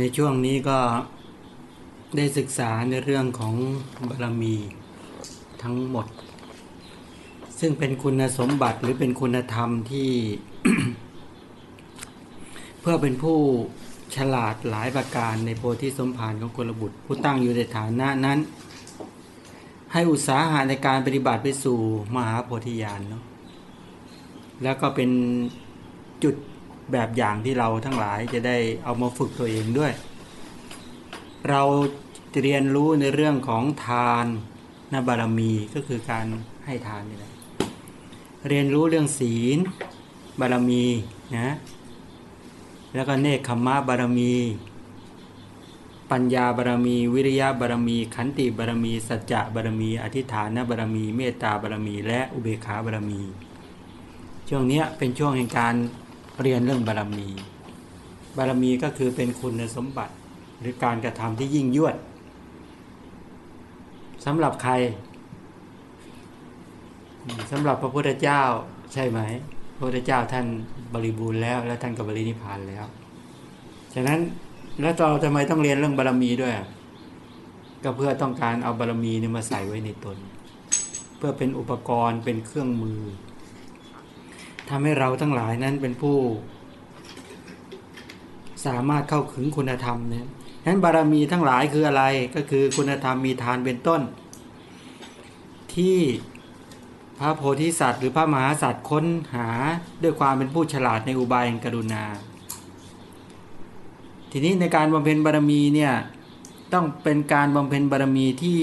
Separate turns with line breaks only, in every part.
ในช่วงนี้ก็ได้ศึกษาในเรื่องของบารมีทั้งหมด ซึ่งเป็นคุณสมบัติหรือเป็นคุณธรรมที่ เพื่อเป็นผู้ฉลาดหลายประการในโพธิสมภารของกุลบุตร ผู้ตั้งอยู่ในฐานะนั้น ให้อุตสาหะในการปฏิบัติไปสู่มหาโพธิญาณเนาะแล้วก็เป็นจุด แบบอย่างที่เราทั้งหลายจะได้เอามาฝึกตัวเองด้วย เราเรียนรู้ในเรื่องของทานนบารมีก็คือการให้ทานนี่แหละเรียนรู้เรื่องศีล บารมีนะแล้วก็เนคขมะบารมี ปัญญาบารมี วิริยะบารมี ขันติบารมี สัจจะบารมี อธิฐานบารมี เมตตาบารมี และอุเบกขาบารมี ช่วงนี้เป็นช่วงแห่งการ เรียนเรื่องบารมี บารมีก็คือเป็นคุณสมบัติหรือการกระทำที่ยิ่งยวดสำหรับใครสำหรับพระพุทธเจ้าใช่ไหม พระพุทธเจ้าท่านบริบูรณ์แล้ว และท่านก็บรินิพานแล้วฉะนั้นแล้วเราทำไมต้องเรียนเรื่องบารมีด้วย ก็เพื่อต้องการเอาบารมีนี่มาใส่ไว้ในตน เพื่อเป็นอุปกรณ์เป็นเครื่องมือ ทำให้เราทั้งหลายนั้นเป็นผู้ สามารถเข้าถึงคุณธรรมนี่ยนั้นบารมีทั้งหลายคืออะไรก็คือคุณธรรมมีทานเป็นต้น ที่พระโพธิสัตว์ หรือพระมหาสัตว์ค้นหาด้วยความเป็นผู้ฉลาดในอุบายแห่งกรุณา ทีนี้ในการบำเพ็ญบารมีเนี่ยต้องเป็นการบำเพ็ญบารมีที่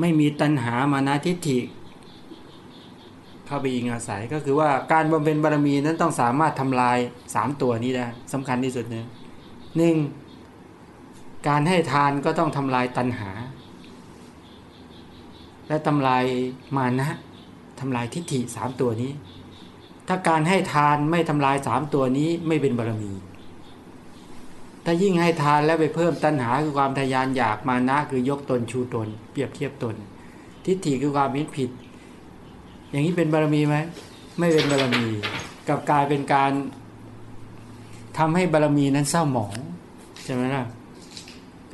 ไม่มีตัณหามานาทิฏฐิ เข้าไปอิงอาศัยก็คือว่าการบำเพ็ญบารมีนั้นต้องสามารถทำลายสามตัวนี้ได้สำคัญที่สุดเนี่ยหนึ่งการให้ทานก็ต้องทำลายตัณหา และทำลายมานะทำลายทิฏฐิสามตัวนี้ ถ้าการให้ทานไม่ทำลายสามตัวนี้ไม่เป็นบารมี ถ้ายิ่งให้ทานแล้วไปเพิ่มตัณหาคือความทยานอยากมานะคือยกตนชูตน เปรียบเทียบตน ทิฏฐิคือความมิผิด อย่างนี้เป็นบารมีไหมไม่เป็นบารมีกับกลายเป็นการทำให้บารมีนั้นเศร้าหมองใช่ไหมล่ะ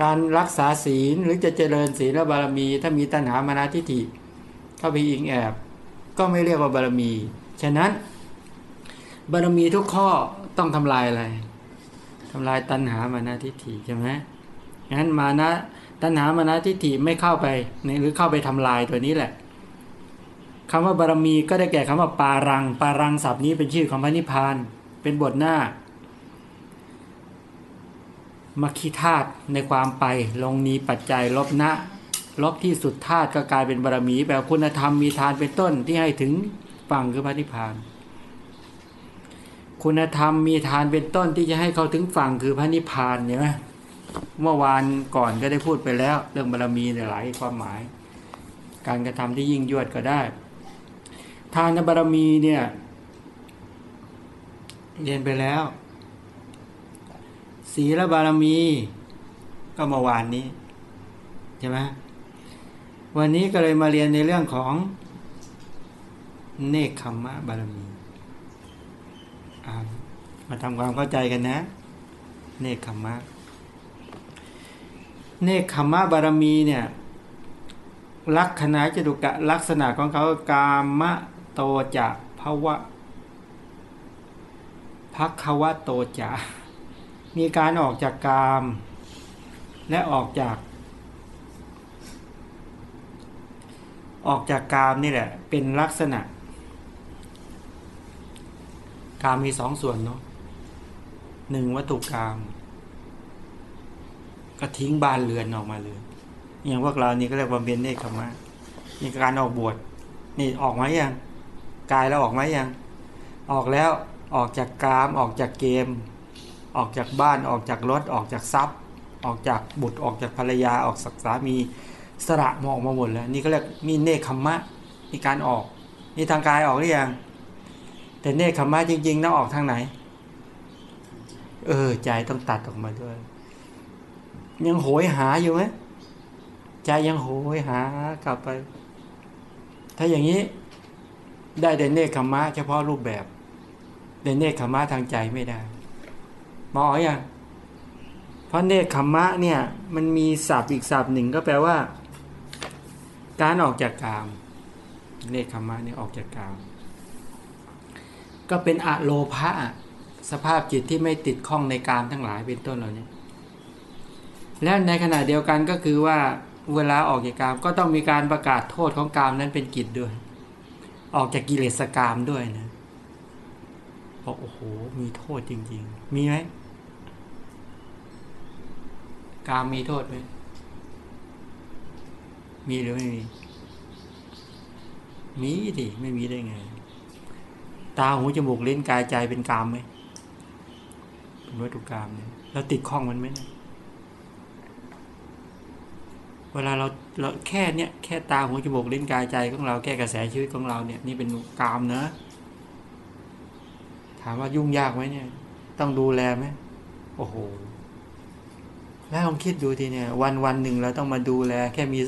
การรักษาศีลหรือจะเจริญศีลและบารมี ถ้ามีตัณหามานาทิฏฐิเข้าไปอิงแอบ ก็ไม่เรียกว่าบารมี ฉะนั้น บารมีทุกข้อต้องทำลายอะไรทำลายตัณหามานาทิฏฐิใช่ไหมงั้นมานะตัณหามานาทิฏฐิไม่เข้าไปหรือเข้าไปทำลายตัวนี้แหละ คำว่าบารมีก็ได้แก่คำว่าปารัง ปารังศัพท์นี้เป็นชื่อของพระนิพพาน เป็นบทหน้ามัคคิธาตุในความไป ลงนี้ปัจจัยลบนะลบที่สุดธาตุก็กลายเป็นบารมีแบบคุณธรรมมีทานเป็นต้นที่ให้ถึงฝั่งคือพระนิพพาน คุณธรรมมีทานเป็นต้นที่จะให้เขาถึงฝั่งคือพระนิพพานเห็นไหมเมื่อวานก่อนก็ได้พูดไปแล้ว เรื่องบารมีในหลายความหมาย การกระทำที่ยิ่งยวดก็ได้ ทานบารมีเนี่ย เรียนไปแล้ว ศีลบารมี ก็เมื่อวานนี้ใช่ไหมวันนี้ก็เลยมาเรียนในเรื่องของเนคขมมะบารมีมาทำความเข้าใจกันนะ เนคขมมะ เนคขมมะบารมีเนี่ยลักษณะจดุกะลักษณะของเขากามะ โตจะภาวะพักควะโตจะมีการออกจากกาม และออกจาก ออกจากกามนี่แหละ เป็นลักษณะ กามมีสองส่วนเนาะหนึ่งวัตถุกรรมก็ทิ้งบานเรือนออกมาเลยอย่างพวกเรานี่ก็เรียกว่าเบียนเนคขมะนี่การออกบวชนี่ออกไหมยัง กายเราออกไหมยัง ออกแล้วออกจากกาม ออกจากเกม ออกจากบ้านออกจากรถ ออกจากทรัพย์ ออกจากบุตรออกจากภรรยาออกสักสามีสระมองมาหมดแล้ว นี่ก็เรียกมีเนคขมมะมีการออกนี่ทางกายออกหรือยัง แต่เนคขมมะจริงๆต้องออกทางไหน เออ ใจต้องตัดออกมาด้วย ยังโหยหาอยู่ไหมใจยังโหยหากลับไป ถ้าอย่างนี้ ได้แต่เนคขมมะเฉพาะรูปแบบแต่เนคขมมะทางใจไม่ได้มออย่างเพราะเนคขมะเนี่ยมันมีศัพท์อีกศัพท์หนึ่งก็แปลว่า การออกจากกาม เนคขมะเนี่ยออกจากกาม ก็เป็นอะโลภะสภาพจิตที่ไม่ติดข้องในกามทั้งหลายเป็นต้นเหล่านี้และในขณะเดียวกันก็คือว่าเวลาออกจากกามก็ต้องมีการประกาศโทษของกามนั้นเป็นกิจด้วย ออกจากกิเลสกามด้วยนะบอกโอ้โห มีโทษจริง ๆ มีไหมกามมีโทษไหมมีหรือไม่มี มีดิไม่มีได้ไง ตาหูจมูกเล่นกายใจเป็นกามไหมเป็นวัตถุกรรมเนี่ยเราติดข้องมันไหมเนี่ย เวลาเราเราแค่เนี้ยแค่ตาหูจมูกลิ้นกายใจของเราแค่กระแสชีวิตของเราเนี่ยนี่เป็นกามนะ ถามว่ายุ่งยากไหมเนี่ย ต้องดูแลไหมโอ้โหแล้วลองคิดดูทีเนี่ย วันวันหนึ่งเราต้องมาดูแล แค่มี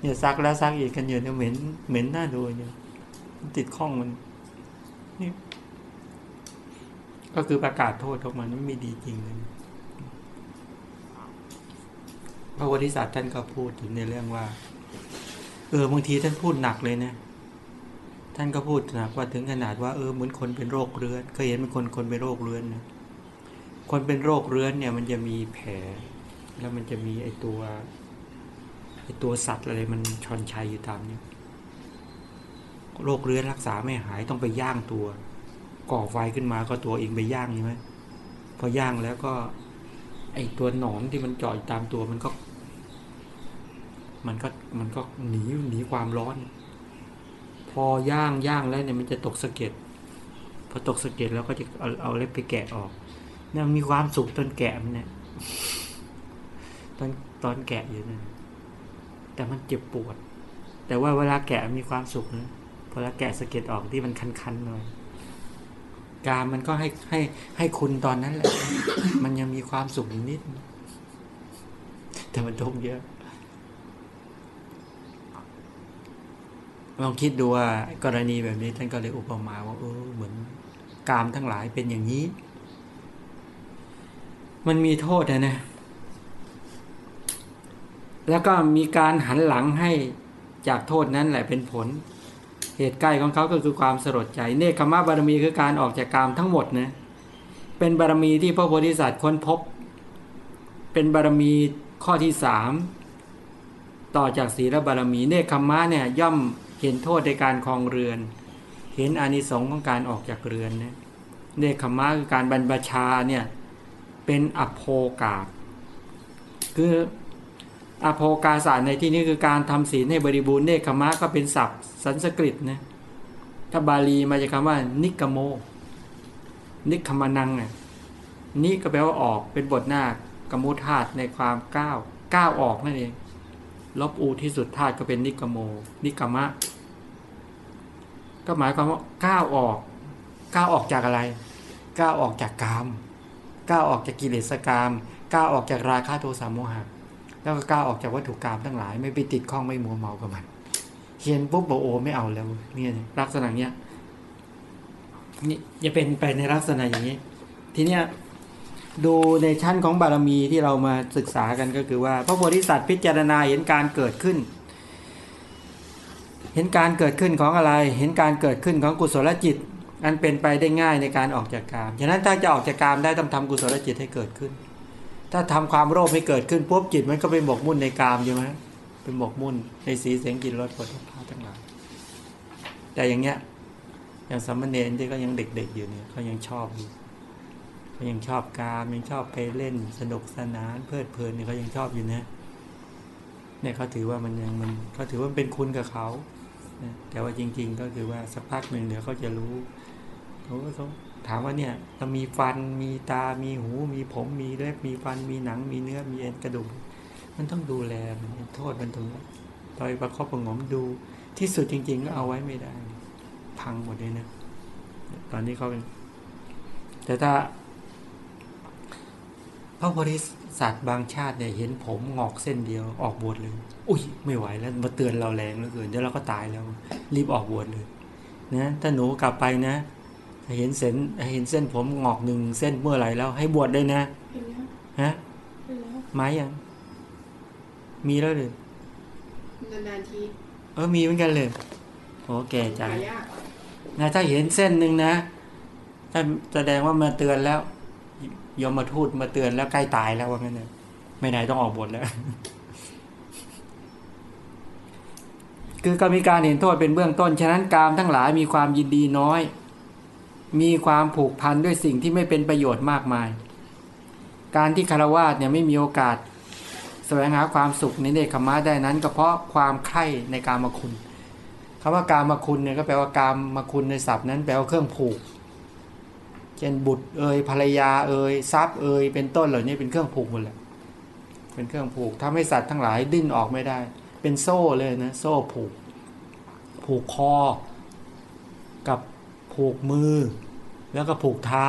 เนี่ยซักแล้วซักอีกกันอยู่เนี่ยเหม็นเหม็นหน้าดูเนี่ยติดข้องมันนี่ก็คือประกาศโทษออกมาไม่มีดีจริงเลย พระวทิสัตว์ท่านก็พูดถึงในเรื่องว่า เออบางทีท่านพูดหนักเลยนะท่านก็พูดหนักว่าถึงขนาดว่าเออเหมือนคนเป็นโรคเรื้อนเคยเห็นเป็นคนคนเป็นโรคเรื้อนนะคนเป็นโรคเรื้อนเนี่ย มันจะมีแผล แล้วมันจะมีไอตัวไอตัวสัตว์อะไรมันชอนชัยอยู่ตามนี้โรคเรื้อนรักษาไม่หายต้องไปย่างตัว ก่อไฟขึ้นมาก็ตัวเองไปย่างใช่ไหมพอย่างแล้วก็ ไอตัวหนอนที่มันจ่อยตามตัวมันก็ มันก็มันก็หนีหนีความร้อน พอย่างย่างแล้วเนี่ยมันจะตกสะเก็ดพอตกสะเก็ดแล้วก็จะเอาเอาเล็บไปแกะออกเนี่ยมีความสุขตอนแกะมันเนี่ยตอนตอนแกะอยู่เนี่ยแต่มันเจ็บปวด แต่ว่าเวลาแกะมีความสุขนะพอลาแกะสะเก็ดออกที่มันคันๆหน่อย กามมันก็ให้ให้ให้คุณตอนนั้นแหละ มันยังมีความสุขนิด แต่มันทุกข์เยอะ ลองคิดดูว่ากรณีแบบนี้ ท่านก็เลยอุปมาว่าเออเหมือนกามทั้งหลายเป็นอย่างนี้ มันมีโทษนะนะ แล้วก็มีการหันหลังให้จากโทษนั้นแหละเป็นผล เหตุใกล้ของเขาก็คือความสลดใจ เนคขมาบารมีคือการออกจากกามทั้งหมดนะเป็นบารมีที่พระโพธิสัตว์ค้นพบ เป็นบารมีข้อที่สามต่อจากศีลบารมี เนคขมะเนี่ยย่อมเห็นโทษในการคลองเรือน เห็นอานิสงส์ของการออกจากเรือนนะเนคขมะคือการบรรพชาเนี่ยเป็นอโภกาคือ อโภกาสารในที่นี้คือการทำศีลให้บริบูรณ์เนคขมะก็เป็นศัพท์สันสกฤตนะถ้าบาลีมาจากคำว่า นิกโม นิคมนังเนี่ยนี่ก็แปลว่าออกเป็นบทหน้ากมุธาตในความก้าวก้าวออกนั่นเองลบอูที่สุดธาตุก็เป็นนิกโม นิกมะ ก็หมายความว่าก้าวออกก้าวออกจากอะไรก้าวออกจากกามก้าวออกจากกิเลสกามก้าวออกจากราคะโทสะโมหะ แล้วก็ก้าวออกจากวัตถุกรรมทั้งหลาย ไม่ไปติดข้องไม่มัวเมากับมันเขียนปุ๊บบอกโอไม่เอาแล้ว เนี่ยลักษณะเนี้ยนี่จะเป็นไปในลักษณะอย่างนี้ ทีเนี้ยดูในชั้นของบารมีที่เรามาศึกษากันก็คือว่า พระโพธิสัตว์พิจารณาเห็นการเกิดขึ้น เห็นการเกิดขึ้นของอะไร เห็นการเกิดขึ้นของกุศลจิต อันเป็นไปได้ง่ายในการออกจากกามฉะนั้นถ้าจะออกจากกามได้ต้องทำกุศลจิตให้เกิดขึ้น ถ้าทำความโลภให้เกิดขึ้นปุ๊บจิตมันก็ไปหมกมุ่นในกามใช่ไหมเป็นหมกมุ่นในสีเสียงกลิ่นรสผลิตภัณฑ์ทั้งหลายแต่อย่างเงี้ยอย่างสมณเณรที่ก็ยังเด็กๆอยู่เนี่ยเขายังชอบอยู่เขายังชอบกามยังชอบไปเล่นสนุกสนานเพลิดเพลินเนี่ยเขายังชอบอยู่นะเนี่ยเขาถือว่ามันยังมันเขาถือว่าเป็นคุณกับเขาแต่ว่าจริง ๆ ก็คือว่าสักพักหนึ่งเดี๋ยวเขาจะรู้เขาก็ต้อง ถามว่าเนี่ยเรามีฟันมีตา มีหู มีผมมีเล็บมีฟันมีหนัง มีเนื้อมีเอ็นกระดูกมันต้องดูแลมันโทษมันตรงนี้ตอยประคบประงมดูที่สุดจริง ๆ ก็เอาไว้ไม่ได้ พังหมดเลยนะ ตอนนี้เขาเป็น แต่ถ้าพระโพธิสัตว์บางชาติเนี่ยเห็นผมงอกเส้นเดียวออกบวชเลย อุ้ยไม่ไหวแล้วมาเตือนเราแรงเหลือเกินเดี๋ยวเราก็ตายแล้ว รีบออกบวชเลยนะถ้าหนูกลับไปนะ เห็นเส้นเห็นเส้นผมงอกหนึ่งเส้นเมื่อไหร่แล้ว ให้บวชได้นะฮะ
ไปแล้ว
ไม้ยังมีแล้วหรือ
นานๆที
เออมีเหมือนกันเลยโอ้แก่จัง
หายาก
นะถ้าเห็นเส้นหนึ่งนะถ้าแสดงว่ามาเตือนแล้วยมมาทูตมาเตือนแล้วใกล้ตายแล้วว่างั้นเลยไม่ไหนต้องออกบทแล้ว คือก็มีการเห็นโทษเป็นเบื้องต้น ฉะนั้นกามทั้งหลายมีความยินดีน้อย มีความผูกพันด้วยสิ่งที่ไม่เป็นประโยชน์มากมาย การที่คารวาสเนี่ยไม่มีโอกาสแสวงหาความสุขในเนคขมะได้นั้นก็เพราะความใคร่ในการมคุณคำว่าการมาคุณเนี่ยก็แปลว่าการมาคุณในศัพท์นั้นแปลว่าเครื่องผูก เช่นบุตรเอ่ยภรรยาเอ่ยทรัพย์เอ่ยเป็นต้นเหล่านี้เป็นเครื่องผูกหมดแหละเป็นเครื่องผูกทำให้สัตว์ทั้งหลายดิ้นออกไม่ได้ เป็นโซ่เลยนะ โซ่ผูก ผูกคอ กับ ผูกมือ แล้วก็ผูกเท้า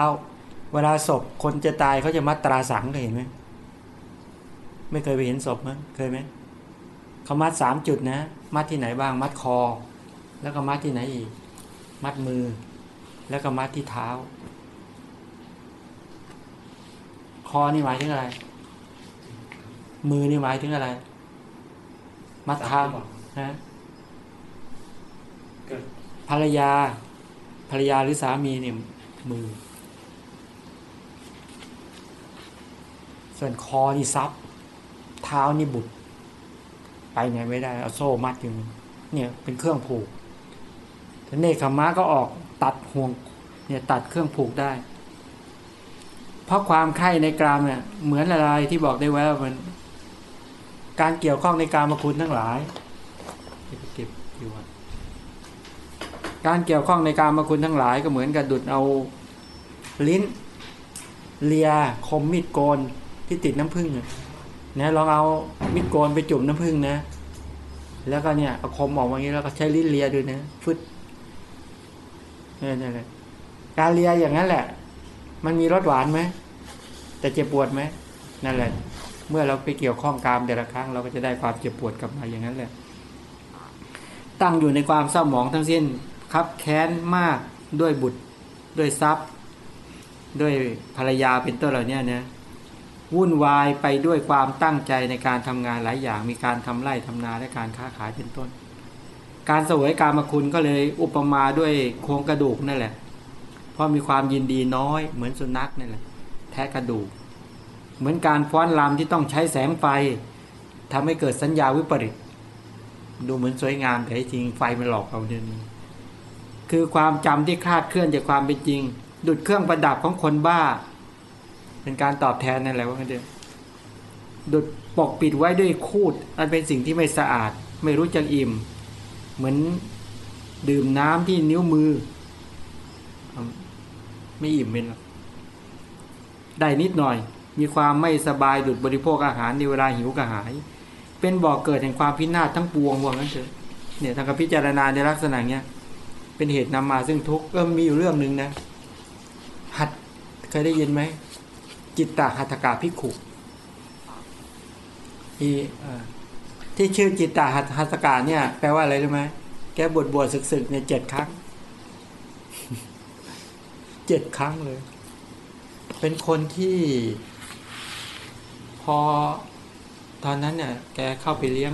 เวลาศพคนจะตายเขาจะมัดตราสังเคยเห็นไหมไม่เคยไปเห็นศพมั้ยเคยไหมเขามัดสามจุดนะ มัดที่ไหนบ้าง มัดคอ แล้วก็มัดที่ไหนอีก มัดมือ แล้วก็มัดที่เท้า คอนี่หมายถึงอะไร มือนี่หมายถึงอะไร มัดเท้าฮะ
เกิด
ภรรยาภ รรยาหรือสามีเนี่ยมือ ส่วนคอนี่ซับเท้านี่บุดไปไหนไม่ได้เอาโซ่มัดอยู่เนี่ยเป็นเครื่องผูกแต่เนคขมะก็ออกตัดห่วงเนี่ยตัดเครื่องผูกได้ เพราะความใคร่ในกรามเนี่ยเหมือนอะไรที่บอกได้ไว้ว่ามัน การเกี่ยวข้องในกรามคุณทั้งหลายเก็บเก็บอยู่ว่า การเกี่ยวข้องในการมาคุณทั้งหลายก็เหมือนกับดุดเอาลิ้นเลียคมมีดโกนที่ติดน้ำผึ้งนะลองเอามีดโกนไปจุ่มน้ำผึ้งนะ แล้วก็เนี่ยเอาคมออกมาอย่างนี้แล้วก็ใช้ลิ้นเลียดูนะฟึดนี่นี่นแหละการเลียอย่างนั้นแหละ มันมีรสหวานไหมแต่เจ็บปวดไหมนั่นแหละ เมื่อเราไปเกี่ยวข้องกามแต่ละครั้งเราก็จะได้ความเจ็บปวดกลับมาอย่างนั้นแหละ ตั้งอยู่ในความเศร้าหมองทั้งสิ้น ครับแค้นมากด้วยบุตรด้วยทรัพย์ ด้วยภรรยาเป็นต้นเหล่านี้นะวุ่นวายไปด้วยความตั้งใจในการทำงานหลายอย่าง มีการทำไร่ทำนาและการค้าขายเป็นต้น การสวยการมาคุณก็เลยอุปมาด้วยโครงกระดูกนั่นแหละ เพราะมีความยินดีน้อย เหมือนสุนัขนั่นแหละ แทะกระดูก เหมือนการฟ้อนรำที่ต้องใช้แสงไฟทำให้เกิดสัญญาวิปริต ดูเหมือนสวยงามแต่จริงไฟมันหลอกเราเดินนี้ คือความจำที่คลาดเคลื่อนจากความเป็นจริง ดุดเครื่องประดับของคนบ้า เป็นการตอบแทนนั่นแหละว่าเดิมดุดปกปิดไว้ด้วยคูดอันเป็นสิ่งที่ไม่สะอาด ไม่รู้จักอิ่ม เหมือนดื่มน้ำที่นิ้วมือ ไม่อิ่มเป็นหรอกได้นิดหน่อย มีความไม่สบายดุดบริโภคอาหารในเวลาหิวกระหาย เป็นบ่อกเกิดแห่งความพินาศทั้งปวงว่างั้นเถอะเนี่ยทางกับพิจารณาในลักษณะเนี้ย เป็นเหตุนำมาซึ่งทุกข์เออมีอยู่เรื่องหนึ่งนะ หัดเคยได้ยินไหม จิตตหัตถกาพิขุที่ที่ชื่อจิตตหัตหัตถกาเนี่ย แปลว่าอะไรรู้ไหมแกบวชบวชศึกๆเนี่ยเจ็ดครั้งเจ็ดครั้งเลย เป็นคนที่พอตอนนั้นเนี่ย แกเข้าไปเลี้ยง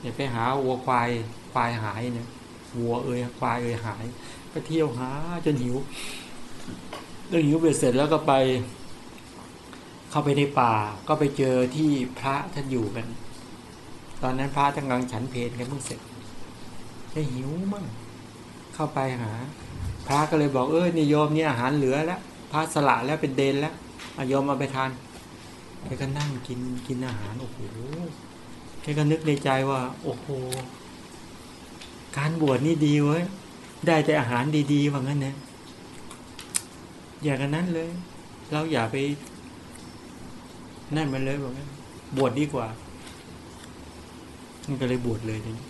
เนี่ยไปหาวัวควายควายหายเนี่ย วัวเอ่ยควายเอ่ยหายไปเที่ยวหาจนหิวแล้วหิวเบ็ดเสร็จแล้วก็ไป เข้าไปในป่า ก็ไปเจอที่พระท่านอยู่กัน ตอนนั้นพระท่านกำลังฉันเพลกันเพิ่งเสร็จได้หิวมั่งเข้าไปหา พระก็เลยบอกเออนี่โยมเนี่ยอาหารเหลือแล้วพระสละแล้วเป็นเดนแล้วอาโยมเอาไปทานแกก็นั่งกินกินอาหารโอ้โหแกก็นึกในใจว่า โอ้โห การบวชนี่ดีเว้ยได้แต่อาหารดีๆว่างั้นนะอย่ากันนั้นเลย เราอย่าไป นั่นมันเลยว่างั้นบวชดีกว่ามันก็เลยบวชเลยทีนี้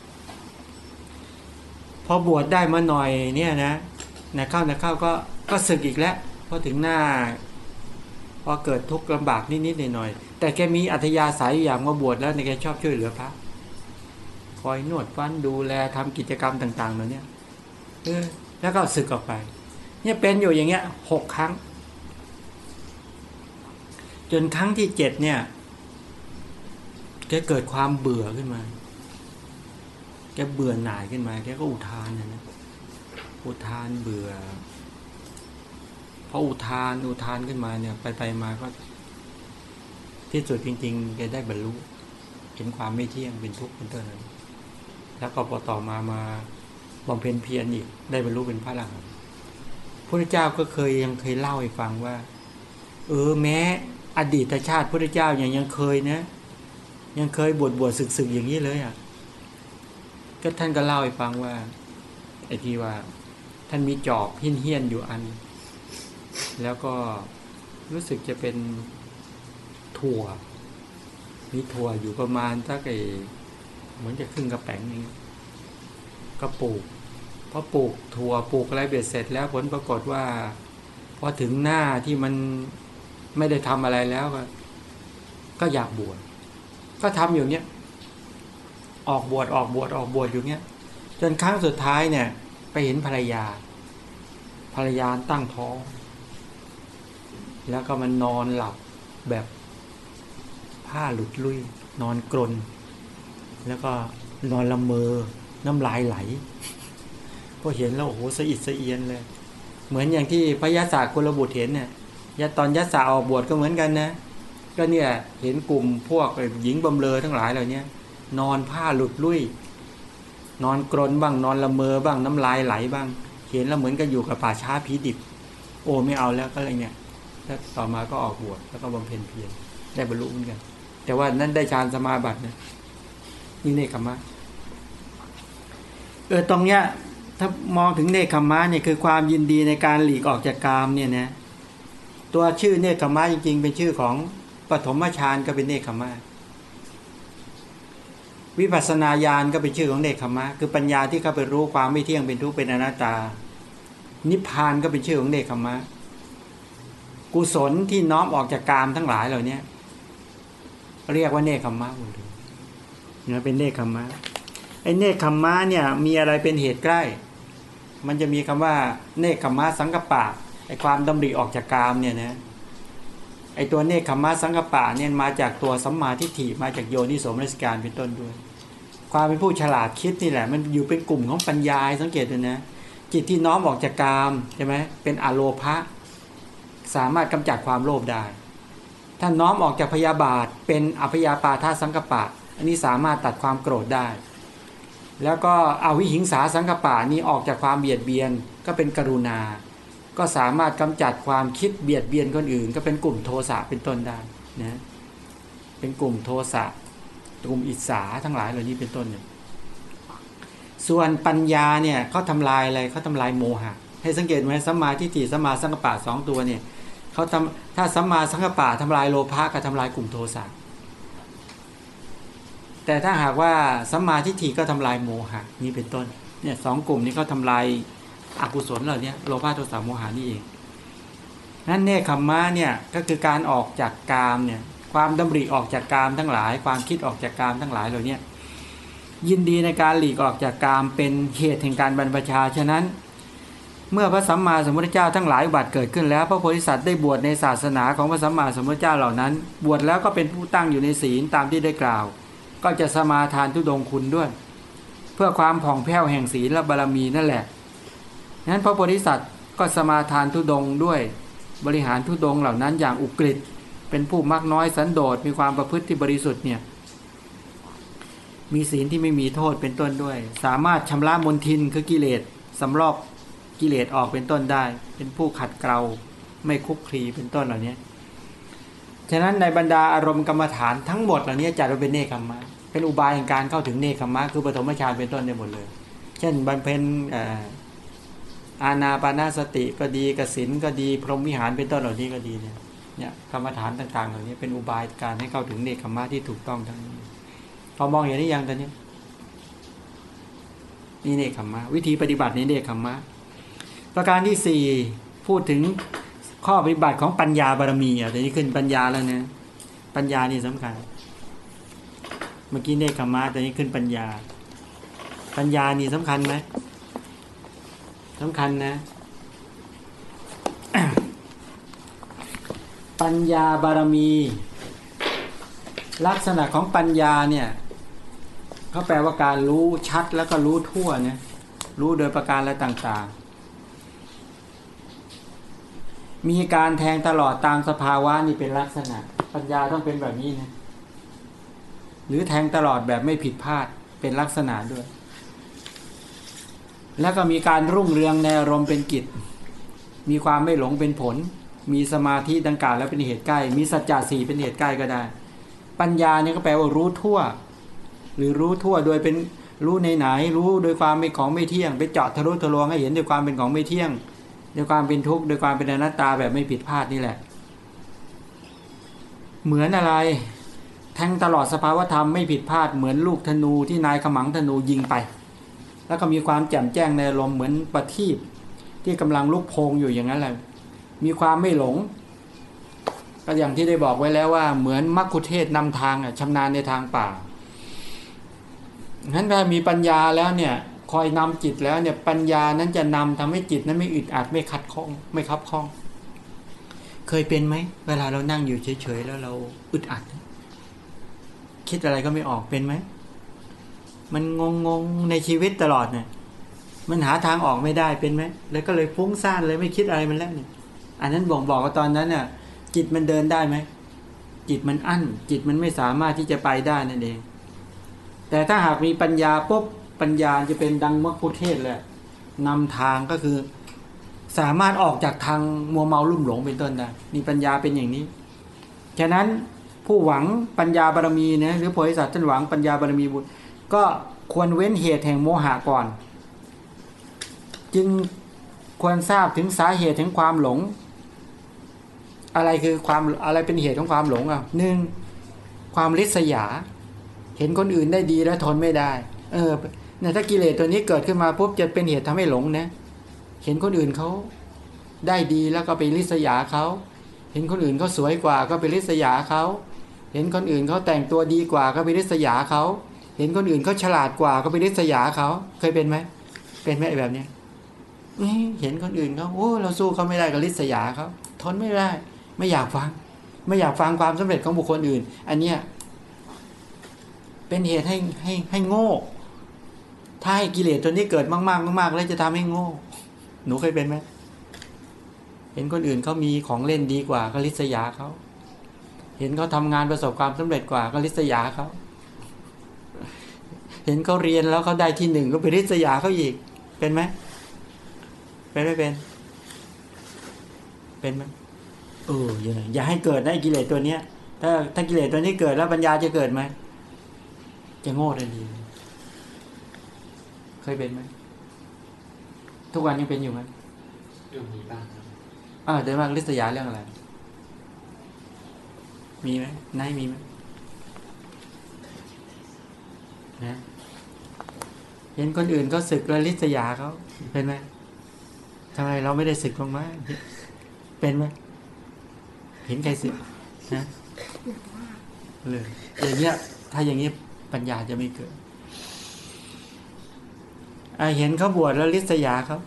พอบวชได้มาหน่อยเนี่ยนะนะเข้านะเข้าก็ก็ศึกอีกแล้วพอถึงหน้า พอเกิดทุกข์ลำบากนิดๆหน่อยๆแต่แกมีอัธยาศัยอย่างมาบวชแล้วในแกชอบช่วยเหลือพระ คอยนวดฟันดูแลทำกิจกรรมต่างๆเหล่านี้เออแล้วก็สึกออกไป เนี่ยเป็นอยู่อย่างเงี้ยหกครั้ง จนครั้งที่เจ็ดเนี่ยแกเกิดความเบื่อขึ้นมา แกเบื่อหน่ายขึ้นมา แกก็อุทานนะ อุทานเบื่อพออุทานอุทานขึ้นมาเนี่ย ไปไปมาก็ ที่สุดจริงๆแกได้บรรลุเห็นความไม่เที่ยงเป็นทุกข์เป็นต้นนั้น แล้วก็พอต่อมามาบำเพ็ญเพียรอีก ได้บรรลุเป็นพระอรหันต์พระเจ้าก็เคยยังเคยเล่าให้ฟังว่า เออแม้ อดีตชาติพระเจ้ายังยังเคยนะ ยังเคยบวชบวชศึกศึกอย่างนี้เลยอะก็ท่านก็เล่าให้ฟังว่าไอ้ที่ว่า ท่านมีจอบหินเฮียนอยู่อัน แล้วก็รู้สึกจะเป็นถั่วมีถั่วอยู่ประมาณสักไอ เหมือนจะครึ่งกระแป้งนึงก็ปลูกพอปลูกถั่วปลูกอะไรเบ็ดเสร็จแล้วผลปรากฏว่าพอถึงหน้าที่มันไม่ได้ทำอะไรแล้วก็ ก็อยากบวชก็ทำอยู่เนี้ยออกบวชออกบวชออกบวชอยู่เนี้ยจนครั้งสุดท้ายเนี่ย ไปเห็นภรรยา ภรรยาตั้งท้อง แล้วก็มันนอนหลับแบบผ้าหลุดลุย นอนกรน แล้วก็นอนละเมอ น้ำลายไหลพอเห็นแล้วโอ้โหสะอิดสะเอียนเลย เหมือนอย่างที่พระยาศาสตร์กุลบุตรเห็นเนี่ยยะตอนยะสาออกบวชก็เหมือนกันนะ ก็เนี่ยเห็นกลุ่มพวกหญิงบำเรอทั้งหลายเหล่านี้นอนผ้าหลุดลุ่ยนอนกรนบ้างนอนละเมอบ้างน้ำลายไหลบ้าง เห็นแล้วเหมือนกับอยู่กับป่าช้าผีดิบ โอ้ไม่เอาแล้วก็อะไรเนี่ยแล้วต่อมาก็ออกบวชแล้วก็บำเพ็ญเพียรได้บรรลุเหมือนกัน แต่ว่านั้นได้ฌานสมาบัตินะ นี่เนคขมะเออตรงเนี้ยถ้ามองถึงเนคขมะเนี่ยคือความยินดีในการหลีกออกจากกามเนี่ยนะตัวชื่อเนคขมะจริง ๆ เป็นชื่อของปฐมฌานก็เป็นเนคขมะวิปัสสนาญาณก็เป็นชื่อของเนคขมะคือปัญญาที่เข้าไปรู้ความไม่เที่ยงเป็นทุกข์เป็นอนัตตา นิพพานก็เป็นชื่อของเนคขมะกุศลที่น้อมออกจากกามทั้งหลายเหล่านี้เรียกว่าเนคขมะหมดเลยเนี่ยเป็นเนคขมะไอ้เนคขมะเนี่ยมีอะไรเป็นเหตุใกล้ มันจะมีคำว่าเนคขมะสังกปะไอ้ความดำริออกจากกามเนี่ยนะไอ้ตัวเนคขมะสังกปะเนี่ยมาจากตัวสัมมาทิฏฐิมาจากโยนิโสมนสิการเป็นต้นด้วย ความเป็นผู้ฉลาดคิดนี่แหละ มันอยู่เป็นกลุ่มของปัญญาสังเกตดูนะจิตที่น้อมออกจากกามใช่ไหมเป็นอโลภะสามารถกำจัดความโลภได้ ถ้าน้อมออกจากพยาบาทเป็นอภยาปาทาสังกปะ อันนี้สามารถตัดความโกรธได้ แล้วก็เอาวิหิงสาสังกปะนี้ออกจากความเบียดเบียนก็เป็นกรุณา ก็สามารถกำจัดความคิดเบียดเบียนคนอื่น ก็เป็นกลุ่มโทสะเป็นต้นได้นะเป็นกลุ่มโทสะกลุ่มอิสาทั้งหลายเหล่านี้เป็นต้นเนี่ยส่วนปัญญาเนี่ยเขาทำลายอะไรเขาทำลายโมหะ ให้สังเกตไหมสัมมาทิฏฐิสัมมาสังกปะสองตัวเนี่ยเขาทำถ้าสัมมาสังกปะทำลายโลภะกับทำลายกลุ่มโทสะ แต่ถ้าหากว่าสัมมาทิฏฐิก็ทำลายโมหะนี่เป็นต้นเนี่ยสองกลุ่มนี้เขาทำลายอกุศลเหล่านี้โลภะโทสะโมหะนี่เองนั่นเนคขมมะเนี่ยก็คือการออกจากกามเนี่ยความดำริออกจากกามทั้งหลาย ความคิดออกจากกามทั้งหลายเหล่านี้ยินดีในการหลีกออกจากกามเป็นเหตุแห่งการบรรพชาฉะนั้น เมื่อพระสัมมาสัมพุทธเจ้าทั้งหลายบัติเกิดขึ้นแล้วพระโพธิสัตว์ได้บวชในศาสนาของพระสัมมาสัมพุทธเจ้าเหล่านั้น บวชแล้วก็เป็นผู้ตั้งอยู่ในศีลตามที่ได้กล่าว ก็จะสมาทานทุดงคุณด้วย เพื่อความผ่องแผ้วแห่งศีลและบารมีนั่นแหละนั้นพระโพธิสัตว์ก็สมาทานทุดงด้วย บริหารทุดงเหล่านั้นอย่างอุกฤษเป็นผู้มักน้อยสันโดษมีความประพฤติที่บริสุทธิ์เนี่ยมีศีลที่ไม่มีโทษเป็นต้นด้วย สามารถชำระมนทินคือกิเลสสำรอกกิเลสออกเป็นต้นได้ เป็นผู้ขัดเกลาไม่คุกคลีเป็นต้นเหล่านี้ฉะนั้นในบรรดาอารมณ์กรรมฐานทั้งหมดเหล่านี้จัดว่าเป็นเนคขมมะ เป็นอุบายแห่งการเข้าถึงเนคขมะคือปฐมฌานเป็นต้นได้หมดเลย เช่นบรรเพ็ญอาณาปานาสติก็ดีกสินก็ดี พรหมวิหารเป็นต้นเหล่านี้ก็ดีเนี่ยเนี่ยกรรมฐานต่างๆเหล่านี้เป็นอุบายการให้เข้าถึงเนคขมะที่ถูกต้องทั้งนี้พอมองเห็นได้ยังตอนนี้นี่เนคขมะวิธีปฏิบัติในเนคขมะประการที่สี่พูดถึงข้อปฏิบัติของปัญญาบารมีอะต่นี้ขึ้นปัญญาแล้วนะปัญญานี่สำคัญ เมื่อกี้เนคขมมะแต่นี้ขึ้นปัญญา ปัญญานี่สำคัญไหมสำคัญนะ ปัญญาบารมี ลักษณะของปัญญาเนี่ยเขาแปลว่าการรู้ชัดแล้วก็รู้ทั่วเนี่ยรู้โดยประการอะต่างๆ มีการแทงตลอดตามสภาวะนี่เป็นลักษณะ ปัญญาต้องเป็นแบบนี้นะ หรือแทงตลอดแบบไม่ผิดพลาดเป็นลักษณะด้วย แล้วก็มีการรุ่งเรืองในอารมณ์เป็นกิจ มีความไม่หลงเป็นผล มีสมาธิดังกล่าวแล้วเป็นเหตุใกล้ มีสัจจะสี่เป็นเหตุใกล้ก็ได้ ปัญญาเนี่ยก็แปลว่ารู้ทั่ว หรือรู้ทั่วโดยเป็นรู้ในไหน รู้โดยความเป็นของไม่เที่ยง ไปเจาะทะลุทะลวงให้เห็นโดยความเป็นของไม่เที่ยงโดยความเป็นทุกข์โดยความเป็นอนัตตาแบบไม่ผิดพลาดนี่แหละ เหมือนอะไร แทงตลอดสภาวธรรมไม่ผิดพลาดเหมือนลูกธนูที่นายขมังธนูยิงไป แล้วก็มีความแจ่มแจ้งในอารมเหมือนประทีปที่กำลังลุกโพงอยู่อย่างนั้นแหละมีความไม่หลง ก็อย่างที่ได้บอกไว้แล้วว่า เหมือนมัคคุเทศนำทางอะชำนาญในทางป่างั้นถ้ามีปัญญาแล้วเนี่ยคอยนำจิตแล้วเนี่ยปัญญานั้นจะนำทำให้จิตนั้นไม่อึดอัดไม่ขัดข้องไม่คับข้อง เคยเป็นไหมเวลาเรานั่งอยู่เฉยๆแล้วเราอึดอัด คิดอะไรก็ไม่ออกเป็นไหม มันงงงๆในชีวิตตลอดเนี่ย มันหาทางออกไม่ได้เป็นไหม แล้วก็เลยฟุ้งซ่านเลยไม่คิดอะไรมันแล้วเนี่ย อันนั้นบ่งบอกว่าตอนนั้นเนี่ยจิตมันเดินได้ไหม จิตมันอั้น จิตมันไม่สามารถที่จะไปได้นั่นเอง แต่ถ้าหากมีปัญญาปุ๊บปัญญาจะเป็นดังมรรคุเทศเลยนำทางก็คือสามารถออกจากทางมัวเมาลุ่มหลงเป็นต้นได้มีปัญญาเป็นอย่างนี้ ฉะนั้น ผู้หวังปัญญาบารมีนะหรือโพธิสัตว์ท่านหวังปัญญาบารมีบุญก็ควรเว้นเหตุแห่งโมหะก่อน จึงควรทราบถึงสาเหตุถึงความหลง อะไรคือความอะไรเป็นเหตุของความหลงอะหนึ่งความริษยา เห็นคนอื่นได้ดีแล้วทนไม่ได้ เออเนี่ยถ้ากิเลสตัวนี้เกิดขึ้นมาปุ๊บจะเป็นเหตุทำให้หลงนะเห็นคนอื่นเขาได้ดีแล้วก็ไปริษยาเขา เห็นคนอื่นเขาสวยกว่าก็ไปริษยาเขา เห็นคนอื่นเขาแต่งตัวดีกว่าก็ไปริษยาเขาเห็นคนอื่นเขาฉลาดกว่าก็ไปริษยาเขาเคยเป็นไหมเป็นไหมแบบเนี้ยเห็นคนอื่นเขาโอ้เราสู้เขาไม่ได้ก็ริษยาเขาทนไม่ได้ ไม่อยากฟัง ไม่อยากฟังความสำเร็จของบุคคลอื่น อันเนี้ยเป็นเหตุให้ให้ให้โง่ ถ้าให้กิเลสตัวนี้เกิดมากๆมากๆแล้วจะทำให้โง่ หนูเคยเป็นไหมเห็นคนอื่นเขามีของเล่นดีกว่าก็ริษยาเขา เห็นเขาทำงานประสบความสำเร็จกว่าก็ริษยาเขาเห็นเขาเรียนแล้วเขาได้ที่หนึ่งก็ไปริษยาเขาอีก เป็นไหมเป็นไม่เป็น เป็นไหมเอออย่าอย่าให้เกิดนะไอ้กิเลสตัวเนี้ย ถ้าถ้ากิเลสตัวนี้เกิดแล้วปัญญาจะเกิดไหมจะโง่ทันทีเคยเป็นไหมทุกวันยังเป็นอยู่ไหม
เรื่องมีบ้างครับ
อ่าเดี๋ยวมาลิษยาเรื่องอะไร มีไหมนายมีไหมนะเห็นคนอื่นก็ศึกแล้วลิษยาเขาเป็นไหมทำไมเราไม่ได้ศึกบ้างไหมเป็นไหมเห็นใครศึกนะเลยอย่างเงี้ย ถ้าอย่างเงี้ยปัญญาจะไม่เกิดอ่าเห็นเขาบวชแล้วลิษยาเขา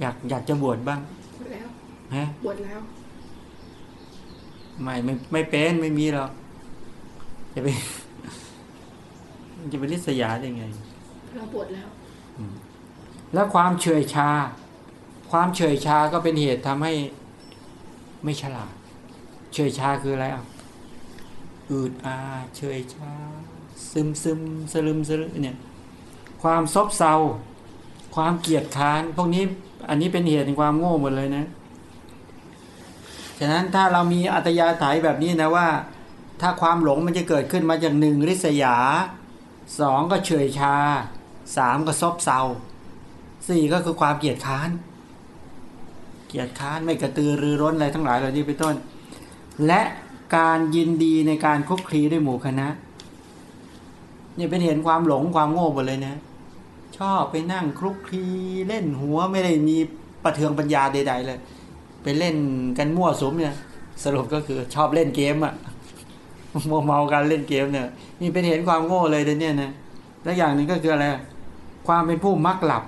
อยากอยากจะบวชบ้าง
บวชแล้ว
ฮะ
บวชแล้ว
ไม่ไม่ไม่เป็นไม่มีหรอกจะไปจะไปริษยาได้ไง
เราบวชแล้ว
แล้วความเฉยชา ความเฉยชาก็เป็นเหตุทำให้ไม่ฉลาด เฉยชาคืออะไรอะอืดอาเฉยชา ซึมซึมสลึมสลือเนี่ย ความซบเซา ความเกียจค้าน พวกนี้ อันนี้เป็นเหตุแห่งความโง่หมดเลยนะ ฉะนั้นถ้าเรามีอัตยาถ่ายแบบนี้นะว่า ถ้าความหลงมันจะเกิดขึ้นมาจากหนึ่งริษยาสองก็เฉยชาสามก็ซบเซาสี่ก็คือความเกียจค้าน เกียจค้านไม่กระตือรือร้นอะไรทั้งหลายเหล่านี้เป็นต้น และการยินดีในการคลุกคลีด้วยหมู่คณะเนี่ยเป็นเห็นความหลงความโง่หมดเลยนะ ชอบไปนั่งคลุกคลีเล่นหัวไม่ได้มีประเทืองปัญญาใด ๆ เลย ไปเล่นกันมั่วสุมเนี่ย สรุปก็คือชอบเล่นเกมอะมัวเมาการเล่นเกมเนี่ยนี่เป็นเห็นความโง่เลยเดี๋ยวนี้นะแล้วอย่างหนึ่งก็คืออะไรความเป็นผู้มักหลับ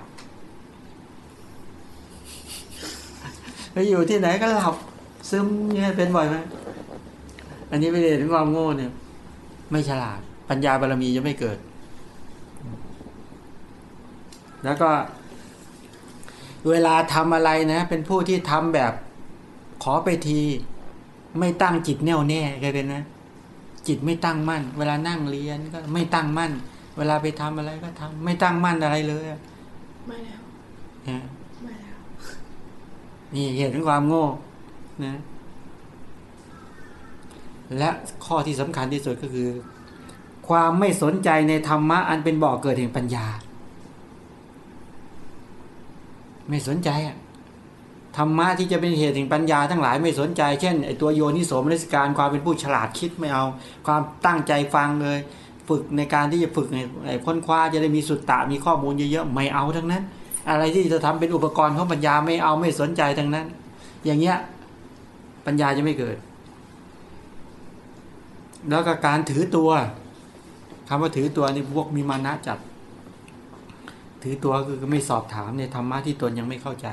ไปอยู่ที่ไหนก็หลับ ซึมเนี่ยเป็นบ่อยไหมอันนี้ไม่ได้ถึงความโง่เนี่ย ไม่ฉลาด ปัญญาบารมีจะไม่เกิด แล้วก็ เวลาทำอะไรนะ เป็นผู้ที่ทำแบบขอไปที ไม่ตั้งจิตแน่วแน่เคยเป็นนะ จิตไม่ตั้งมั่น เวลานั่งเรียนก็ไม่ตั้งมั่น เวลาไปทำอะไรก็ทำไม่ตั้งมั่นอะไรเลยอะ
ไม่แล้ว
นะ
ไม่แล้ว
นี่เหตุของความโง่นะ และข้อที่สำคัญที่สุดก็คือ ความไม่สนใจในธรรมะอันเป็นบ่อกเกิดแห่งปัญญา ไม่สนใจอะธรรมะที่จะเป็นเหตุแห่งปัญญาทั้งหลายไม่สนใจ เช่นไอตัวโยนิโสมนสิการความเป็นผู้ฉลาดคิดไม่เอา ความตั้งใจฟังเลย ฝึกในการที่จะฝึกไอ้ค้นคว้าจะได้มีสุตตะมีข้อมูลเยอะๆไม่เอาทั้งนั้น อะไรที่จะทำเป็นอุปกรณ์ของปัญญาไม่เอาไม่สนใจทั้งนั้น อย่างเงี้ยปัญญาจะไม่เกิด แล้วก็การถือตัวคำว่าถือตัวนี่พวกมีมานะจัด ถือตัวคือไม่สอบถามในธรรมะที่ตนยังไม่เข้าใจ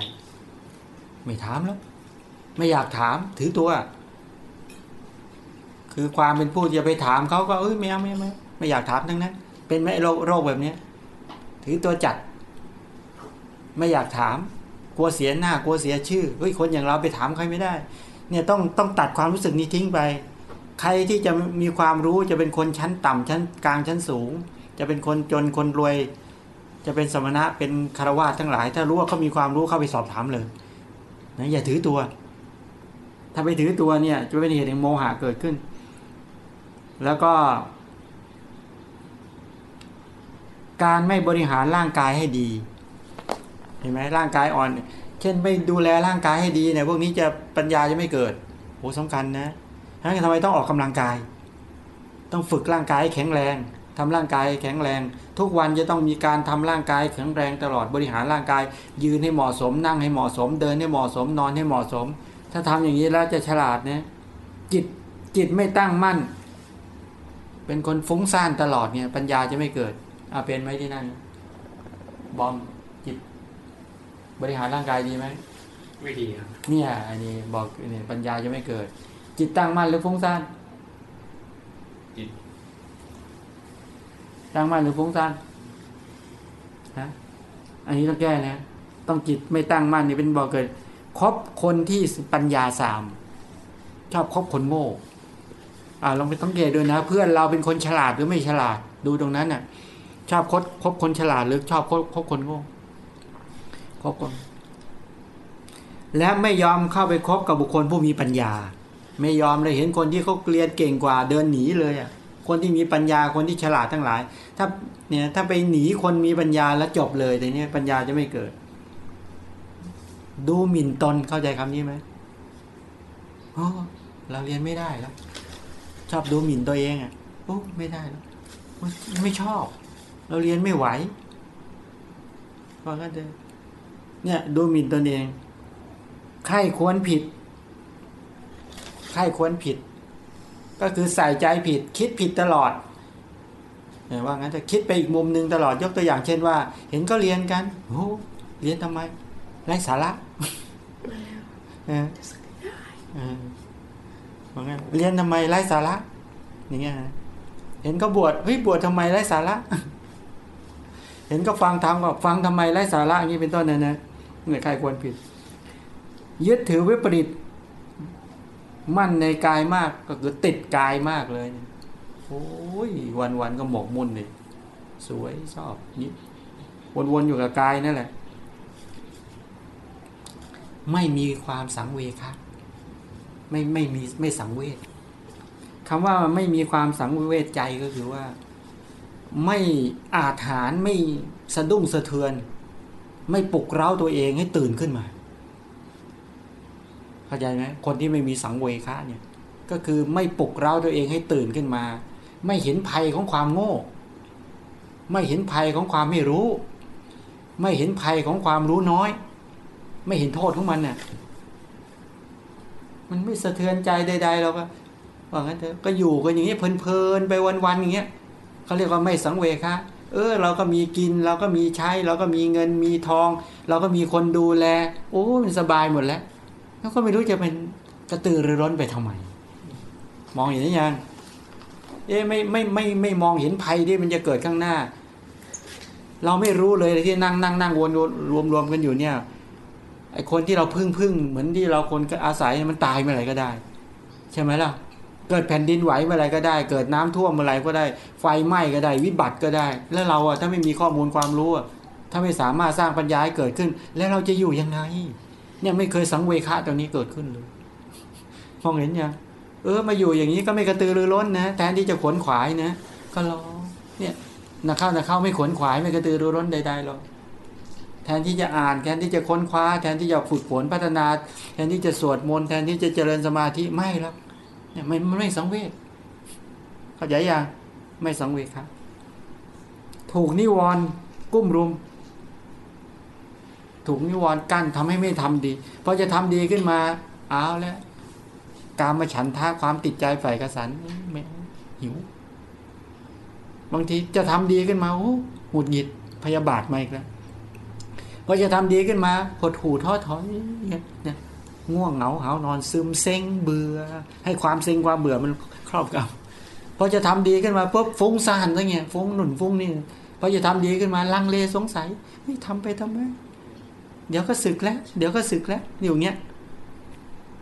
ไม่ถามแล้วไม่อยากถาม ถือตัว คือความเป็นผู้จะไปถามเขาก็เอ้ยไม่เอาไม่ไม่ไม่อยากถามทั้งนั้น เป็นไหมโรคโรคแบบเนี้ย ถือตัวจัด ไม่อยากถาม กลัวเสียหน้ากลัวเสียชื่อเฮ้ยคนอย่างเราไปถามใครไม่ได้ เนี่ยต้องต้องตัดความรู้สึกนี้ทิ้งไป ใครที่จะมีความรู้จะเป็นคนชั้นต่ำชั้นกลางชั้นสูง จะเป็นคนจนคนรวย จะเป็นสมณะเป็นคารวะทั้งหลาย ถ้ารู้ว่าเขามีความรู้เข้าไปสอบถามเลยนะอย่าถือตัว ถ้าไปถือตัวเนี่ย จะเป็นเหตุแห่งโมหะเกิดขึ้น แล้วก็ การไม่บริหารร่างกายให้ดี เห็นไหมร่างกายอ่อน เช่นไม่ดูแลร่างกายให้ดีเนี่ยพวกนี้จะปัญญาจะไม่เกิดโหสำคัญนะฉะนั้นทำไมต้องออกกำลังกาย ต้องฝึกร่างกายให้แข็งแรง ทำร่างกายให้แข็งแรง ทุกวันจะต้องมีการทำร่างกายแข็งแรงตลอดบริหารร่างกาย ยืนให้เหมาะสม นั่งให้เหมาะสม เดินให้เหมาะสมนอนให้เหมาะสม ถ้าทำอย่างนี้แล้วจะฉลาดเนี่ยจิตจิตไม่ตั้งมั่น เป็นคนฟุ้งซ่านตลอดเนี่ยปัญญาจะไม่เกิดอาเป็นไหมที่นั่นบอมจิต บริหารร่างกายดีไหม
ไม่ดีครับ
เนี่ยอันนี้บอกเนี่ยปัญญาจะไม่เกิด จิตตั้งมั่นหรือฟุ้งซ่าน
จิต
ตั้งมั่นหรือฟุ้งซ่านฮะอันนี้ต้องแก้นะต้องจิตไม่ตั้งมั่นนี่เป็นบอกเกิดคบคนที่ปัญญาสามชอบคบคนโง่อ่าลองไปต้องเกตดูนะ เพื่อนเราเป็นคนฉลาดหรือไม่ฉลาดดูตรงนั้นน่ะ ชอบคบคบคนฉลาดหรือชอบคบคบคนโง่คบคนและไม่ยอมเข้าไปคบกับบุคคลผู้มีปัญญา ไม่ยอมเลยเห็นคนที่เขาเรียนเก่งกว่าเดินหนีเลยอะ คนที่มีปัญญาคนที่ฉลาดทั้งหลาย ถ้าเนี่ยถ้าไปหนีคนมีปัญญาแล้วจบเลยแต่เนี้ยปัญญาจะไม่เกิด ดูหมิ่นตนเข้าใจคำนี้ไหมอ๋อเราเรียนไม่ได้แล้ว ชอบดูหมิ่นตัวเองอะโอ้ไม่ได้แล้วไม่ชอบ เราเรียนไม่ไหวเพราะงั้นเลยเนี่ยดูหมิ่นตนเองใครควรผิดใครควรผิด ก็คือใส่ใจผิดคิดผิดตลอดเนี่ยว่างั้นจะคิดไปอีกมุมหนึ่งตลอดยกตัวอย่างเช่นว่า เห็นก็เรียนกันโอ้เรียนทำไมไร้สาระ
ไม่แล้ว
เออเออว่างั้นเรียนทำไมไร้สาระอย่างเงี้ยนะเห็นก็บวชเฮ้ยบวชทำไมไร้สาระ เห็นก็ฟังธรรมก็ฟังทำไมไร้สาระอย่างนี้เป็นต้นนะนะเนี่ยใครควรผิด ยึดถือวิปริต มั่นในกายมากก็คือติดกายมากเลยโอ้ยวันวันๆก็หมกมุ่นเลยสวยชอบนี่วนๆอยู่กับกายนั่นแหละ ไม่มีความสังเวชคะไม่ไม่มีไม่สังเวชคำว่าไม่มีความสังเวชใจก็คือว่า ไม่อาถรรพ์ไม่สะดุ้งสะเทือน ไม่ปลุกเร้าตัวเองให้ตื่นขึ้นมา เข้าใจไหมคนที่ไม่มีสังเวคะเนี่ยก็คือไม่ปลุกเร้าตัวเองให้ตื่นขึ้นมา ไม่เห็นภัยของความโง่ ไม่เห็นภัยของความไม่รู้ ไม่เห็นภัยของความรู้น้อย ไม่เห็นโทษของมันเนี่ยมันไม่สะเทือนใจใดๆเราก็ว่างั้นเถอะก็อยู่กันอย่างเงี้ยเพลินๆไปวันๆอย่างเงี้ยเขาเรียกว่าไม่สังเวคะเออ เราก็มีกินเราก็มีใช้ เราก็มีเงินมีทอง เราก็มีคนดูแล โอ้มันสบายหมดแล้ว แล้วก็ไม่รู้จะเป็นกระตือรือร้นไปทำไม มองเห็นหรือยังเอ๊ะไม่ไม่ไม่ไม่มองเห็นภัยที่มันจะเกิดข้างหน้า เราไม่รู้เลยที่นั่งนั่งนั่งวนรวมรวมกันอยู่เนี่ยไอคนที่เราพึ่งพึ่งเหมือนที่เราคนอาศัยมันตายเมื่อไหร่ก็ได้ ใช่ไหมล่ะ เกิดแผ่นดินไหวเมื่อไหร่ก็ได้ เกิดน้ำท่วมเมื่อไหร่ก็ได้ ไฟไหม้ก็ได้ วิบัติก็ได้ แล้วเราอะถ้าไม่มีข้อมูลความรู้อะถ้าไม่สามารถสร้างปัญญาให้เกิดขึ้น แล้วเราจะอยู่ยังไง เนี่ยไม่เคยสังเวคะตรงนี้เกิดขึ้นเลยมองเห็นยังเออมาอยู่อย่างนี้ก็ไม่กระตือรือร้นนะแทนที่จะขวนขวายนะก็รอเนี่ยนักเข้านักเข้าไม่ขวนขวายไม่กระตือรือร้นใดๆหรอกแทนที่จะอ่านแทนที่จะค้นคว้า แทนที่จะฝึกฝนพัฒนา แทนที่จะสวดมนต์แทนที่จะเจริญสมาธิไม่แล้วเนี่ยมันมันไม่สังเวชเข้าใจยังไม่สังเวชครับถูกนิวรณ์กุ้มรุม ถูกนิวรณ์กั้นทำให้ไม่ทำดีพอจะทำดีขึ้นมาเอาแล้วการมาฉันท่าความติดใจใฝ่กระสันไม่หิว บางทีจะทำดีขึ้นมาโอ้หงุดหงิดพยาบาทมาอีกแล้วพอจะทำดีขึ้นมาหดหูท้อถอยเนี่ยเนี่ยง่วงเหงาหานอนซึมเซ็งเบื่อ ให้ความเซ็งความเบื่อมันครอบงำพอจะทำดีขึ้นมาปุ๊บฟุ้งซ่านซะเงี้ยฟุ้งหนุนฟุ้งนี่พอจะทำดีขึ้นมาลังเลสงสัยนี่ทำไปทำไม เดี๋ยวก็สึกแล้ว เดี๋ยวก็สึกแล้วอยู่เงี้ย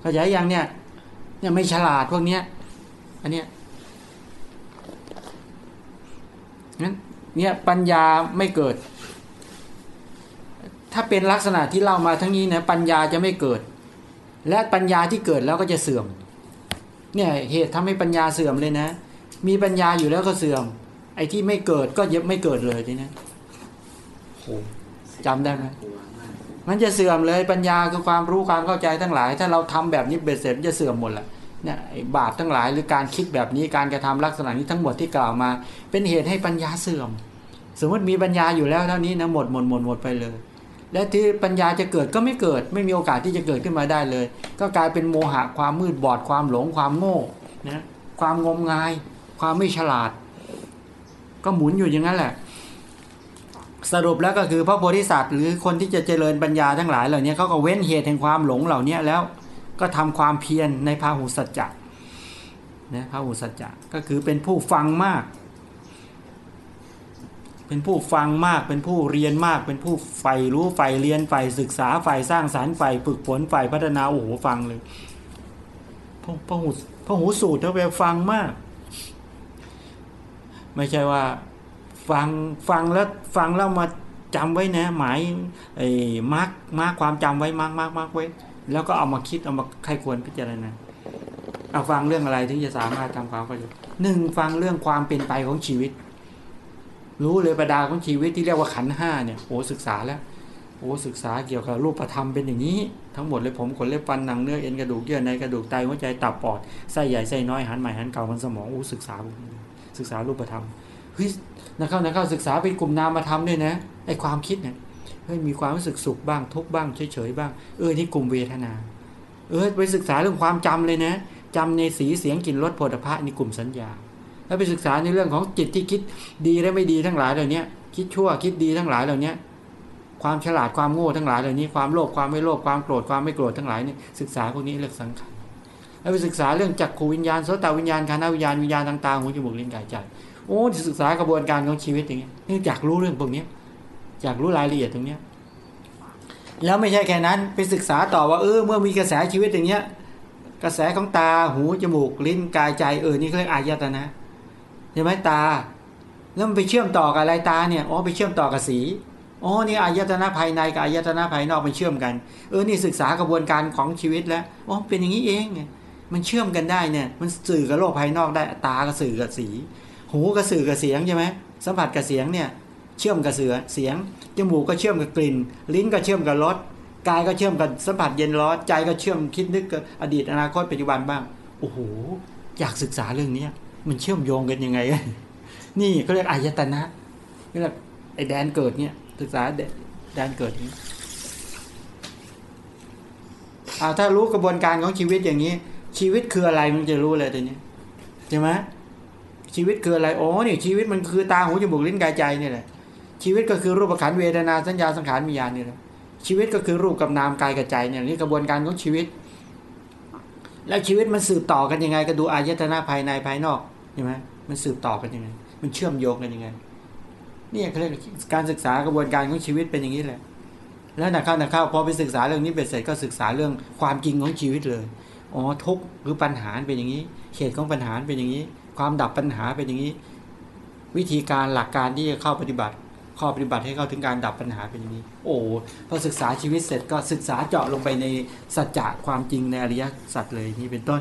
เข้าใจยังเนี่ยเนี่ยไม่ฉลาดพวกเนี้ย อันเนี้ยงั้นเนี่ยปัญญาไม่เกิด ถ้าเป็นลักษณะที่เล่ามาทั้งนี้นะปัญญาจะไม่เกิด และปัญญาที่เกิดแล้วก็จะเสื่อม เนี่ยเหตุทำให้ปัญญาเสื่อมเลยนะ มีปัญญาอยู่แล้วก็เสื่อม ไอ้ที่ไม่เกิดก็ยังไม่เกิดเลยทีนี้โหจำได้ไหม มันจะเสื่อมเลยปัญญาคือความรู้ความเข้าใจทั้งหลาย ถ้าเราทำแบบนี้เบ็ดเสร็จมันจะเสื่อมหมดแหละเนี่ยบาปทั้งหลายหรือการคิดแบบนี้การกระทำลักษณะนี้ทั้งหมดที่กล่าวมา เป็นเหตุให้ปัญญาเสื่อม สมมติมีปัญญาอยู่แล้วเท่านี้นะหมดหมดหมดหมดไปเลย และที่ปัญญาจะเกิดก็ไม่เกิด ไม่มีโอกาสที่จะเกิดขึ้นมาได้เลย ก็กลายเป็นโมหะความมืดบอดความหลงความโง่นะความงมงาย ความไม่ฉลาด ก็หมุนอยู่อย่างนั้นแหละ สรุปแล้วก็คือพระโพธิสัตว์ หรือคนที่จะเจริญปัญญาทั้งหลายเหล่านี้เขาก็เว้นเหตุแห่งความหลงเหล่านี้แล้วก็ทำความเพียรในพาหุสัจจะนะพาหุสัจจะก็คือเป็นผู้ฟังมาก เป็นผู้ฟังมาก เป็นผู้เรียนมาก เป็นผู้ใฝ่รู้ใฝ่เรียนใฝ่ศึกษาใฝ่สร้างสารรค์ใฝ่ฝึกฝนใฝ่พัฒนาโอ้โหฟังเลยพระพระหูพระหูสูตรเขาไปฟังมาก ไม่ใช่ว่า ฟังฟังแล้วฟังแล้วมาจำไว้นะหมายไอ้มาร์กมาร์กความจำไว้มาร์กมาร์กมาร์กไว้ แล้วก็เอามาคิดเอามาใครควรพิจารณาเอาฟังเรื่องอะไรถึงจะสามารถทำความเข้าใจหนึ่งฟังเรื่องความเป็นไปของชีวิต รู้เลยประดาของชีวิตที่เรียกว่าขันห้าเนี่ยโอ้ศึกษาแล้วโอ้ศึกษาเกี่ยวกับรูปธรรมเป็นอย่างนี้ ทั้งหมดเลยผมขนเล็บฟันหนังเนื้อเอ็นกระดูกเยื่อในกระดูกไตหัวใจตับปอดไส้ใหญ่ไส้น้อยหันใหม่หันเก่ามันสมองโอ้ศึกษาศึกษารูปธรรม เฮ้ยนักเข้านักเข้าศึกษาเป็นกลุ่มนามธรรมด้วยนะไอความคิดเนี่ยเฮ้ยมีความรู้สึกสุขบ้างทุกบ้างเฉยๆบ้างเออนี่กลุ่มเวทนา เออไปศึกษาเรื่องความจำเลยนะจำในสีเสียงกลิ่นรสโผฏฐัพพะนี่กลุ่มสัญญา แล้วไปศึกษาในเรื่องของจิตที่คิดดีและไม่ดีทั้งหลายเหล่านี้คิดชั่วคิดดีทั้งหลายเหล่านี้ความฉลาดความโง่ทั้งหลายเหล่านี้ความโลภความไม่โลภความโกรธความไม่โกรธทั้งหลายนี่ศึกษาพวกนี้เรื่องสังขารแล้วไปศึกษาเรื่องจักขูวิญญาณโสตวิญญาณคานาวิญญาณวิญญาณทางตาหูจมูกลิ้นกายใจ โอ้ศึกษากระบวนการของชีวิตอย่างเงี้ยนี่อยากรู้เรื่องพวกนี้อยากรู้รายละเอียดตรงเนี้ยแล้วไม่ใช่แค่นั้นไปศึกษาต่อว่าเออเมื่อมีกระแสชีวิตอย่างเงี้ย กระแสของตาหูจมูกลิ้นกายใจเออนี่เขาเรียกอายตนะใช่ไหมตา แล้วมันไปเชื่อมต่อกับอะไรตาเนี่ยอ๋อไปเชื่อมต่อกับสีอ๋อนี่อายตนะภายในกับอายตนะภายนอกมันเชื่อมกัน เออนี่ศึกษากระบวนการของชีวิตแล้วอ๋อเป็นอย่างนี้เองไงมันเชื่อมกันได้เนี่ย มันสื่อกับโลกภายนอกได้ตาก็สื่อกับสี หูก็สื่อกับเสียงใช่ไหมสัมผัสกับเสียงเนี่ยเชื่อมกับเสือเสียงจมูกก็เชื่อมกับกลิ่น ลิ้นก็เชื่อมกับรสกายก็เชื่อมกับสัมผัสเย็นร้อนใจก็เชื่อมคิดนึกกับอดีตอนาคตปัจจุบันบ้างโอ้โหอยากศึกษาเรื่องเนี้ยมันเชื่อมโยงกันยังไง นี่เขาเรียกอายตนะเรียกไอ้แดนเกิดเนี่ยศึกษาแดนเกิดนี้อาถ้ารู้กระบวนการของชีวิตอย่างนี้ ชีวิตคืออะไรมันจะรู้เลยทีนี้ใช่ไหม ชีวิตคืออะไรโอ๋อนี่ชีวิตมันคือตาหูจมูกลิ้นกายใจนี่แหละชีวิตก็คือรูปขันเวทนาสัญญาสังขารวิญาณนี่แหละชีวิตก็คือรูปกับนามกายกับใจเนี่ยนี่กระบวนการของชีวิต แล้วชีวิตมันสืบต่อกันยังไง ก็ดูอายตนะภายในภายนอกใช่ไหมมันสืบต่อกันยังไง มันเชื่อมโยงกันยังไงนี่เขาเรียกการศึกษากระบวนการของชีวิตเป็นอย่างนี้แหละ แล้วนักเข้านักเข้าพอไปศึกษาเรื่องนี้เบ็ดเสร็จก็ศึกษาเรื่องความจริงของชีวิตเลยอ๋อทุกข์หรือปัญหาเป็นอย่างนี้เหตุของปัญหาเป็นอย่างนี้ ความดับปัญหาเป็นอย่างนี้ วิธีการหลักการที่จะเข้าปฏิบัติ ข้อปฏิบัติให้เข้าถึงการดับปัญหาเป็นอย่างนี้ โอ้พอศึกษาชีวิตเสร็จก็ศึกษาเจาะลงไปในสัจจะความจริงในอริยสัจเลยนี่เป็นต้น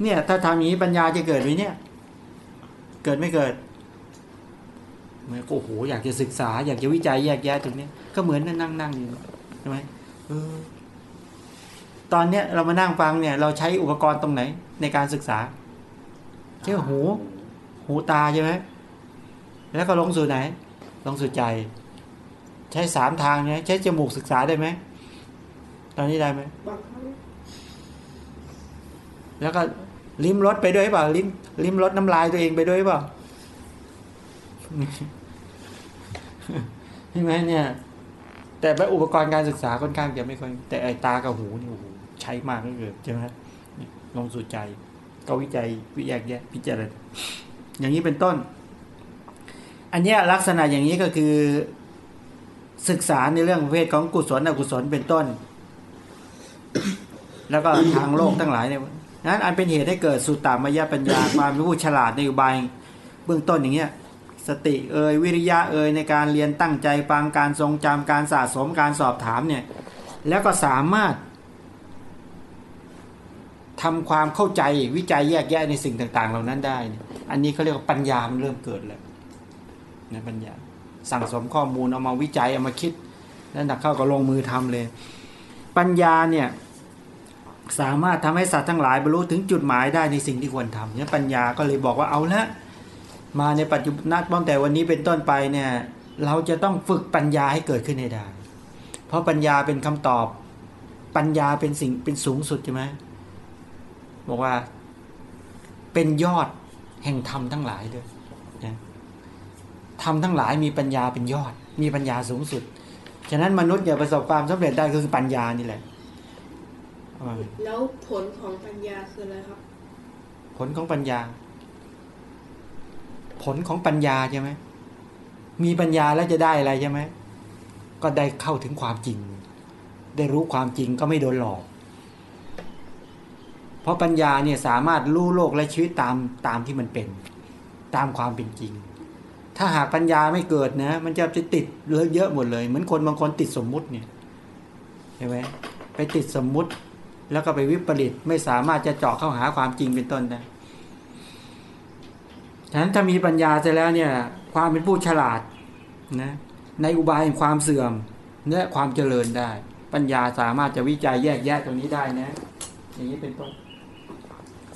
เนี่ยถ้าทำอย่างนี้ปัญญาจะเกิดไหมเนี่ย เกิดไม่เกิดมันก็โอ้โหอยากจะศึกษา อยากจะวิจัยแยกแยะตรงเนี้ยก็เหมือนนั่งนั่งอยู่ใช่ไหมเออตอนเนี้ยเรามานั่งฟังเนี่ย เราใช้อุปกรณ์ตรงไหน ในการศึกษา ใช่หู หูตาใช่ไหมแล้วก็ลงสู่ไหน ลงสู่ใจ ใช้สามทางเนี่ยใช้จมูกศึกษาได้ไหมตอนนี้ได้ไหมแล้วก็ลิ้มรสไปด้วยเปล่าลิ้มลิ้มรสน้ำลายตัวเองไปด้วยเปล่าใช่ไหมเนี่ย แต่ว่าอุปกรณ์การศึกษาค่อนข้างจะไม่ค่อยแต่ไอ้ตากับหูนี่โอ้โหใช้มากเหลือเกินใช่ไหมลงสู่ใจ ก็วิจัยวิแยกแยะพิจารณาอย่างนี้เป็นต้น อันนี้ลักษณะอย่างนี้ก็คือศึกษาในเรื่องประเภทของกุศลอกุศลเป็นต้น แล้วก็ทางโลกทั้งหลายเนี่ยนั้นอันเป็นเหตุให้เกิดสุตตามยปัญญาความรู้ฉลาดในอุบายเบื้องต้นอย่างเงี้ยสติเอ่ยวิริยะเอ่ยในการเรียนตั้งใจฟังการทรงจำการสะสมการสอบถามเนี่ยแล้วก็สามารถ ทำความเข้าใจวิจัยแยกแยะในสิ่งต่างๆ เหล่านั้นได้ อันนี้เขาเรียกว่าปัญญามันเริ่มเกิดแล้วนะปัญญา สั่งสมข้อมูลเอามาวิจัยเอามาคิดแล้วหนักเข้าก็ลงมือทำเลย ปัญญาเนี่ยสามารถทำให้สัตว์ทั้งหลายบรรลุถึงจุดหมายได้ในสิ่งที่ควรทำเนี่ยปัญญาก็เลยบอกว่าเอาละมาในปัจจุบันตั้งแต่วันนี้เป็นต้นไปเนี่ยเราจะต้องฝึกปัญญาให้เกิดขึ้นให้ได้ เพราะปัญญาเป็นคำตอบปัญญาเป็นสิ่งเป็นสูงสุดใช่ไหม บอกว่า เป็นยอดแห่งธรรมทั้งหลายด้วยนะธรรมทั้งหลายมีปัญญาเป็นยอด มีปัญญาสูงสุด ฉะนั้นมนุษย์เนี่ยประสบความสำเร็จได้ก็คือปัญญานี่แหละอ่า
แล้วผลของปัญญาคืออะไรครับ
ผลของปัญญา ผลของปัญญาใช่ไหมมีปัญญาแล้วจะได้อะไรใช่ไหมก็ได้เข้าถึงความจริง ได้รู้ความจริงก็ไม่โดนหลอก เพราะปัญญาเนี่ยสามารถรู้โลกและชีวิตตามตามที่มันเป็น ตามความเป็นจริง ถ้าหากปัญญาไม่เกิดนะ มันจะจะติดเลอะเยอะหมดเลย เหมือนคนบางคนติดสมมุติเนี่ยใช่ไหมไปติดสมมุติแล้วก็ไปวิปริตไม่สามารถจะเจาะเข้าหาความจริงเป็นต้นได้ฉะนั้นถ้ามีปัญญาเสร็จแล้วเนี่ย ความเป็นผู้ฉลาดนะในอุบายแห่งความเสื่อมและความเจริญได้ ปัญญาสามารถจะวิจัยแยกแยะตรงนี้ได้นะ อย่างนี้เป็นต้น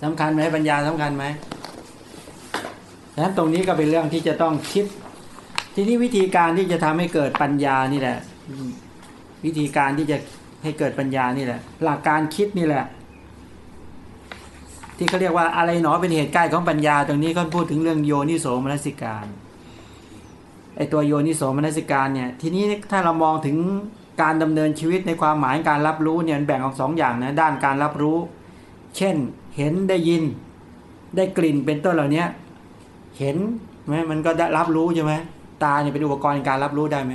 สำคัญไหมปัญญาสำคัญไหมฉะนั้นตรงนี้ก็เป็นเรื่องที่จะต้องคิด ทีนี้วิธีการที่จะทำให้เกิดปัญญานี่แหละ วิธีการที่จะให้เกิดปัญญานี่แหละ หลักการคิดนี่แหละ ที่เขาเรียกว่าอะไรหนอเป็นเหตุใกล้ของปัญญา ตรงนี้เขาพูดถึงเรื่องโยนิโสมนสิการไอตัวโยนิโสมนสิการเนี่ย ทีนี้ถ้าเรามองถึงการดำเนินชีวิตในความหมายการรับรู้เนี่ยแบ่งออกสองอย่างนะด้านการรับรู้ เช่น เห็นได้ยิน ได้กลิ่นเป็นต้นเหล่านี้เห็นไหมมันก็ได้รับรู้ใช่ไหมตาเนี่ยเป็นอุปกรณ์ในการรับรู้ได้ไหม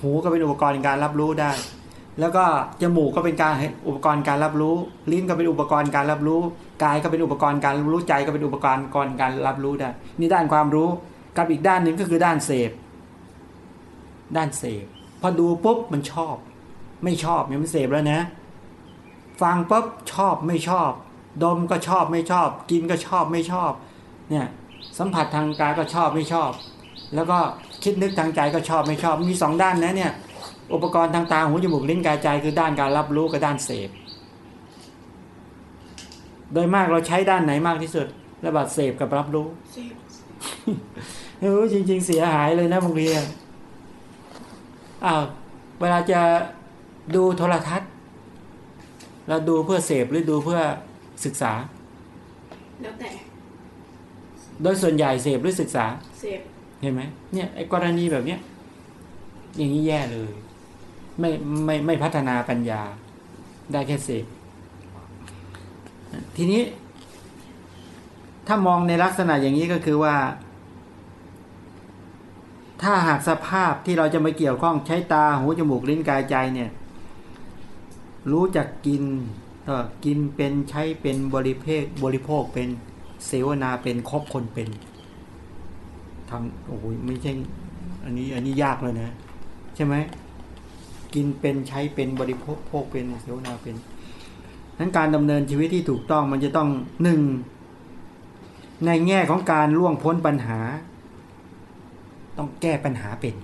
หูก็เป็นอุปกรณ์ในการรับรู้ได้ แล้วก็จมูกก็เป็นการอุปกรณ์การรับรู้ ลิ้นก็เป็นอุปกรณ์การรับรู้กายก็เป็นอุปกรณ์การรับรู้ใจก็เป็นอุปกรณ์ก่อนการรับรู้ได้ นี่ด้านความรู้กับอีกด้านหนึ่งก็คือด้านเสพ ด้านเสพพอดูปุ๊บมันชอบ ไม่ชอบเนี่ยมันเสพแล้วนะ ฟังปุ๊บชอบไม่ชอบ ดมก็ชอบไม่ชอบ กินก็ชอบไม่ชอบ เนี่ยสัมผัสทางกายก็ชอบไม่ชอบ แล้วก็คิดนึกทางใจก็ชอบไม่ชอบ มีสองด้านนะเนี่ย อุปกรณ์ทางตาหูจมูกลิ้นกายใจคือด้านการรับรู้กับด้านเสพ โดยมากเราใช้ด้านไหนมากที่สุด ระบาดเสพกับรับรู้
เสพ
เออจริง ๆ เสียหายเลยนะบางทีอะอ้าวเวลาจะดูโทรทัศน์ เราดูเพื่อเสพหรือดูเพื่อ ศึกษา
แล้วแต่
โดยส่วนใหญ่เสพหรือศึกษา
เสพ
เห็นไหมเนี่ยไอ้กรณีแบบเนี้ยอย่างนี้แย่เลย ไม่ไม่ไม่พัฒนาปัญญาได้แค่เสพทีนี้ ถ้ามองในลักษณะอย่างนี้ก็คือว่า ถ้าหากสภาพที่เราจะมาเกี่ยวข้องใช้ตาหูจมูกลิ้นกายใจเนี่ย รู้จักกิน เออกินเป็นใช้เป็นบริเพศบริโภคเป็นเสวนาเป็นครบคนเป็นทำโอ้โหไม่ใช่ อันนี้อันนี้ยากเลยนะ ใช่ไหมกินเป็นใช้เป็นบริโภคโภคเป็นเสวนาเป็นนั้นการดำเนินชีวิตที่ถูกต้องมันจะต้องหนึ่งในแง่ของการล่วงพ้นปัญหา ต้องแก้ปัญหาเป็น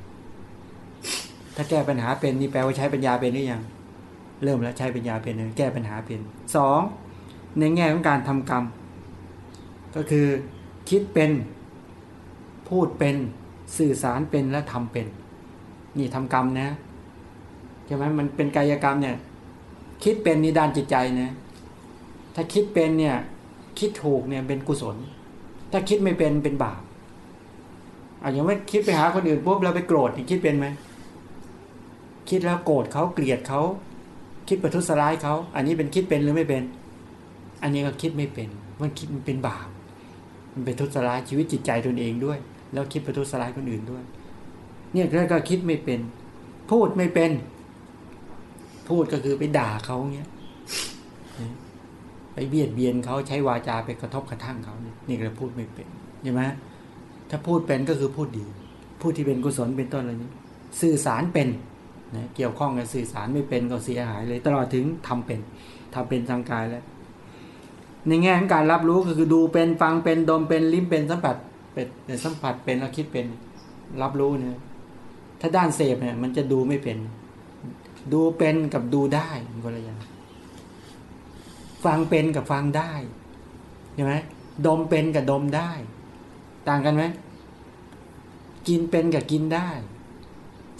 ถ้าแก้ปัญหาเป็นนี่แปลว่าใช้ปัญญาเป็นหรือยัง เริ่มแล้วใช้ปัญญาเป็นแก้ปัญหาเป็นสองในแง่ของการทำกรรม ก็คือคิดเป็นพูดเป็นสื่อสารเป็นและทำเป็น นี่ทำกรรมนะใช่ไหมมันเป็นกายกรรมเนี่ย คิดเป็นนี่ด้านจิตใจนะถ้าคิดเป็นเนี่ย คิดถูกเนี่ยเป็นกุศล ถ้าคิดไม่เป็นเป็นบาปอะอย่างว่คิดไปหาคนอื่นปุ๊บเราไปโกรธนี่คิดเป็นไหมคิดแล้วโกรธเขาเกลียดเขา คิดประทุษร้ายเขา อันนี้เป็นคิดเป็นหรือไม่เป็น อันนี้ก็คิดไม่เป็น มันคิดมันเป็นบาป มันเป็นทุษร้ายชีวิตจิตใจตนเองด้วย แล้วคิดประทุษร้ายคนอื่นด้วย เนี่ยก็คิดไม่เป็น พูดไม่เป็น พูดก็คือไปด่าเขาเงี้ย ไปเบียดเบียนเขาใช้วาจาไปกระทบกระทั่งเขาเนี่ยนี่ก็พูดไม่เป็นใช่ไหมถ้าพูดเป็นก็คือพูดดี พูดที่เป็นกุศลเป็นต้นอะไรนี้ สื่อสารเป็น นะเกี่ยวข้องกับสื่อสารไม่เป็นก็เสียหายเลย ตลอดถึงทำเป็นทำเป็นทางกายแล้ว ในแง่ของการรับรู้ก็คือดูเป็นฟังเป็นดมเป็นลิ้มเป็นสัมผัสเป็นสัมผัสเป็นแล้วคิดเป็นรับรู้เนี่ยถ้าด้านเสพเนี่ยมันจะดูไม่เป็น ดูเป็นกับดูได้มันคนละอย่างฟังเป็นกับฟังได้ใช่ไหมดมเป็นกับดมได้ ต่างกันไหมกินเป็นกับกินได้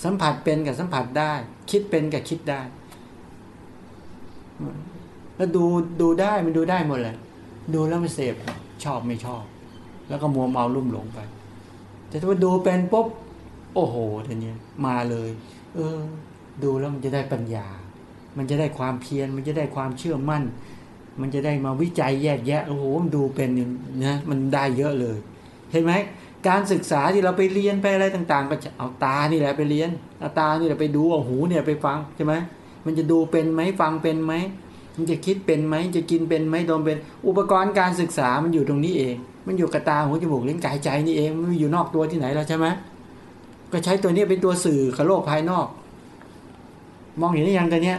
สัมผัสเป็นกับสัมผัสได้ คิดเป็นกับคิดได้ แล้วดูดูได้มันดูได้หมดเลยดูแล้วมันเสพชอบไม่ชอบ แล้วก็มัวเมาลุ่มหลงไป แต่ถ้าว่าดูเป็นปุ๊บโอ้โหทีนี้มาเลย เออ ดูแล้วมันจะได้ปัญญา มันจะได้ความเพียรมันจะได้ความเชื่อมั่น มันจะได้มาวิจัยแยกแยะโอ้โหมันดูเป็นนะมันได้เยอะเลย เห็นไหม การศึกษาที่เราไปเรียนไปอะไรต่าง ๆ ก็จะเอาตานี่แหละไปเรียนเอาตานี่แหละไปดูเอาหูเนี่ยไปฟังใช่ไหมมันจะดูเป็นไหมฟังเป็นไหมมันจะคิดเป็นไหมจะกินเป็นไหมดมเป็น อุปกรณ์การศึกษามันอยู่ตรงนี้เอง มันอยู่กับตาหูจมูกลิ้นกายใจนี่เองมันอยู่นอกตัวที่ไหนแล้วใช่ไหมก็ใช้ตัวนี้เป็นตัวสื่อกับโลกภายนอก มองเห็นหรือยังตัวเนี้ย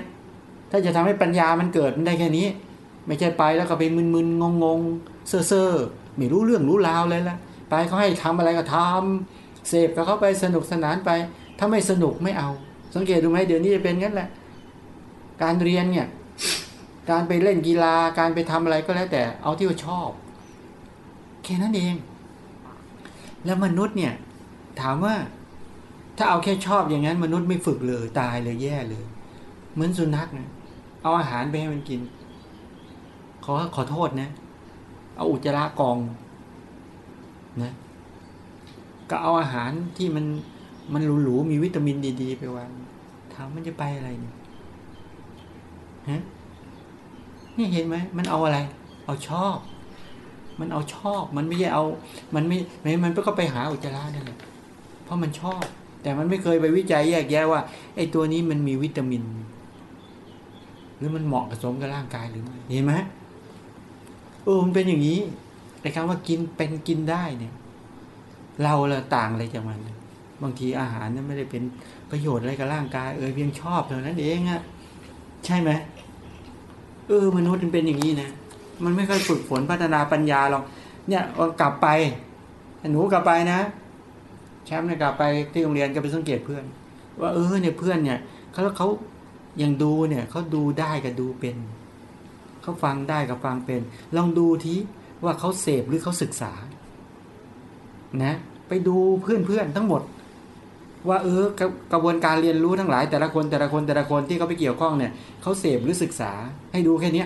ถ้าจะทำให้ปัญญามันเกิดมันได้แค่นี้ ไม่ใช่ไปแล้วก็ไปมึนๆงงๆเซ่อๆไม่รู้เรื่องรู้ราวเลยละ ไปเขาให้ทำอะไรก็ทำเสพกับเขาไปสนุกสนานไป ถ้าไม่สนุกไม่เอา สังเกตดูไหมเดี๋ยวนี้จะเป็นงั้นแหละ การเรียนเนี่ย การไปเล่นกีฬาการไปทำอะไรก็แล้วแต่ เอาที่ว่าชอบแค่นั้นเอง แล้วมนุษย์เนี่ย ถามว่า ถ้าเอาแค่ชอบอย่างนั้น มนุษย์ไม่ฝึกเลยตายเลยแย่เลย เหมือนสุนัขนะเอาอาหารไปให้มันกินขอขอโทษนะ เอาอุจจาระกอง นะก็เอาอาหารที่มันมันหรูๆมีวิตามินดีๆ ไปวางถามมันจะไปอะไรเนี่ยฮะนี่เห็นไหมมันเอาอะไร เอาชอบ มันเอาชอบ มันไม่ใช่เอา มันไม่ไม่มันก็ไปหาอุจจาระนั่นแหละเพราะมันชอบ แต่มันไม่เคยไปวิจัยแยกแยะว่าไอ้ตัวนี้มันมีวิตามิน หรือมันเหมาะสมกับร่างกายหรือไม่เห็นไหมเออมันเป็นอย่างนี้ ไอ้คำว่ากินเป็นกินได้เนี่ย เราละต่างอะไรจากมัน บางทีอาหารนั้นไม่ได้เป็นประโยชน์อะไรกับร่างกายเออเพียงชอบเท่านั้นเองอะใช่ไหมเออ มนุษย์มันเป็นอย่างนี้นะมันไม่ค่อยฝึกฝนพัฒนาปัญญาหรอกเนี่ยกลับไปหนูกลับไปนะแชมป์เนี่ยกลับไปที่โรงเรียนก็ไปสังเกตเพื่อน ว่าเออเนี่ยเพื่อนเนี่ยเขาเขายังดูเนี่ยเขาดูได้กับดูเป็นเขาฟังได้กับฟังเป็น ลองดูที ว่าเขาเสพหรือเขาศึกษา นะ ไปดูเพื่อนเพื่อนทั้งหมด ว่าเออกระกระบวนการเรียนรู้ทั้งหลายแต่ละคนแต่ละคนแต่ละคนที่เขาไปเกี่ยวข้องเนี่ยเขาเสพหรือศึกษาให้ดูแค่นี้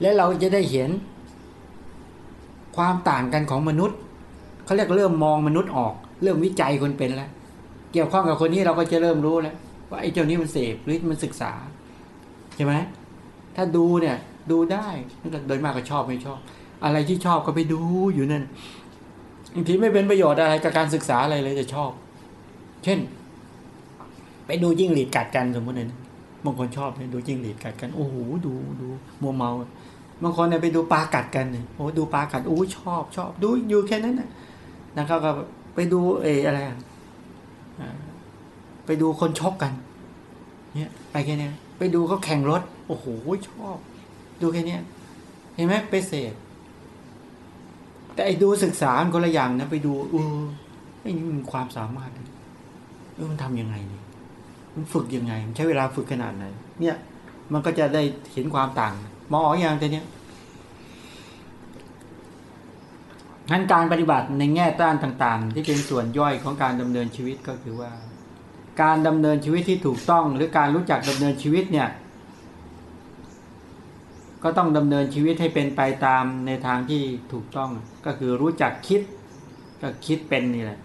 และเราจะได้เห็นความต่างกันของมนุษย์เขาเรียกเริ่มมองมนุษย์ออก เริ่มวิจัยคนเป็นแล้ว เกี่ยวข้องกับคนนี้เราก็จะเริ่มรู้แล้วว่าไอ้เจ้านี้มันเสพหรือมันศึกษาใช่ไหมถ้าดูเนี่ย ดูได้โดยมากก็ชอบไม่ชอบ อะไรที่ชอบก็ไปดูอยู่นั่นบางทีไม่เป็นประโยชน์อะไรกับการศึกษาอะไรเลยจะชอบ เช่น ไปดูจิ้งหรีดกัดกันสมมติเนี่ยบางคนชอบเนี่ยดูจิ้งหรีดกัดกันโอ้โหดูดูมัวเมาบางคนเนี่ยไปดูปลากัดกันเนี่ยโอ้ดูปลากัดโอ้ชอบชอบดูอยู่แค่นั้นนะนะครับก็ไปดูเอออะไรไปดูคนชกกัน เนี่ย ไปแค่นี้ไปดูเขาแข่งรถ โอ้โหชอบ ดูแค่นี้เห็นไหมไปเสพแต่ไอ้ดูศึกษาคนละอย่างนะไปดูเออไอ้นี่มันความสามารถเออมันทำยังไงเนี่ยมันฝึกยังไง มันใช้เวลาฝึกขนาดไหนเนี่ย มันก็จะได้เห็นความต่าง มองออกอย่างแต่เนี้ยงั้นการปฏิบัติในแง่ด้านต่าง ๆ ที่เป็นส่วนย่อยของการดำเนินชีวิตก็คือว่า การดำเนินชีวิตที่ถูกต้อง หรือการรู้จักดำเนินชีวิตเนี่ย ก็ต้องดำเนินชีวิตให้เป็นไปตามในทางที่ถูกต้อง ก็คือรู้จักคิดก็คิดเป็นนี่แหละ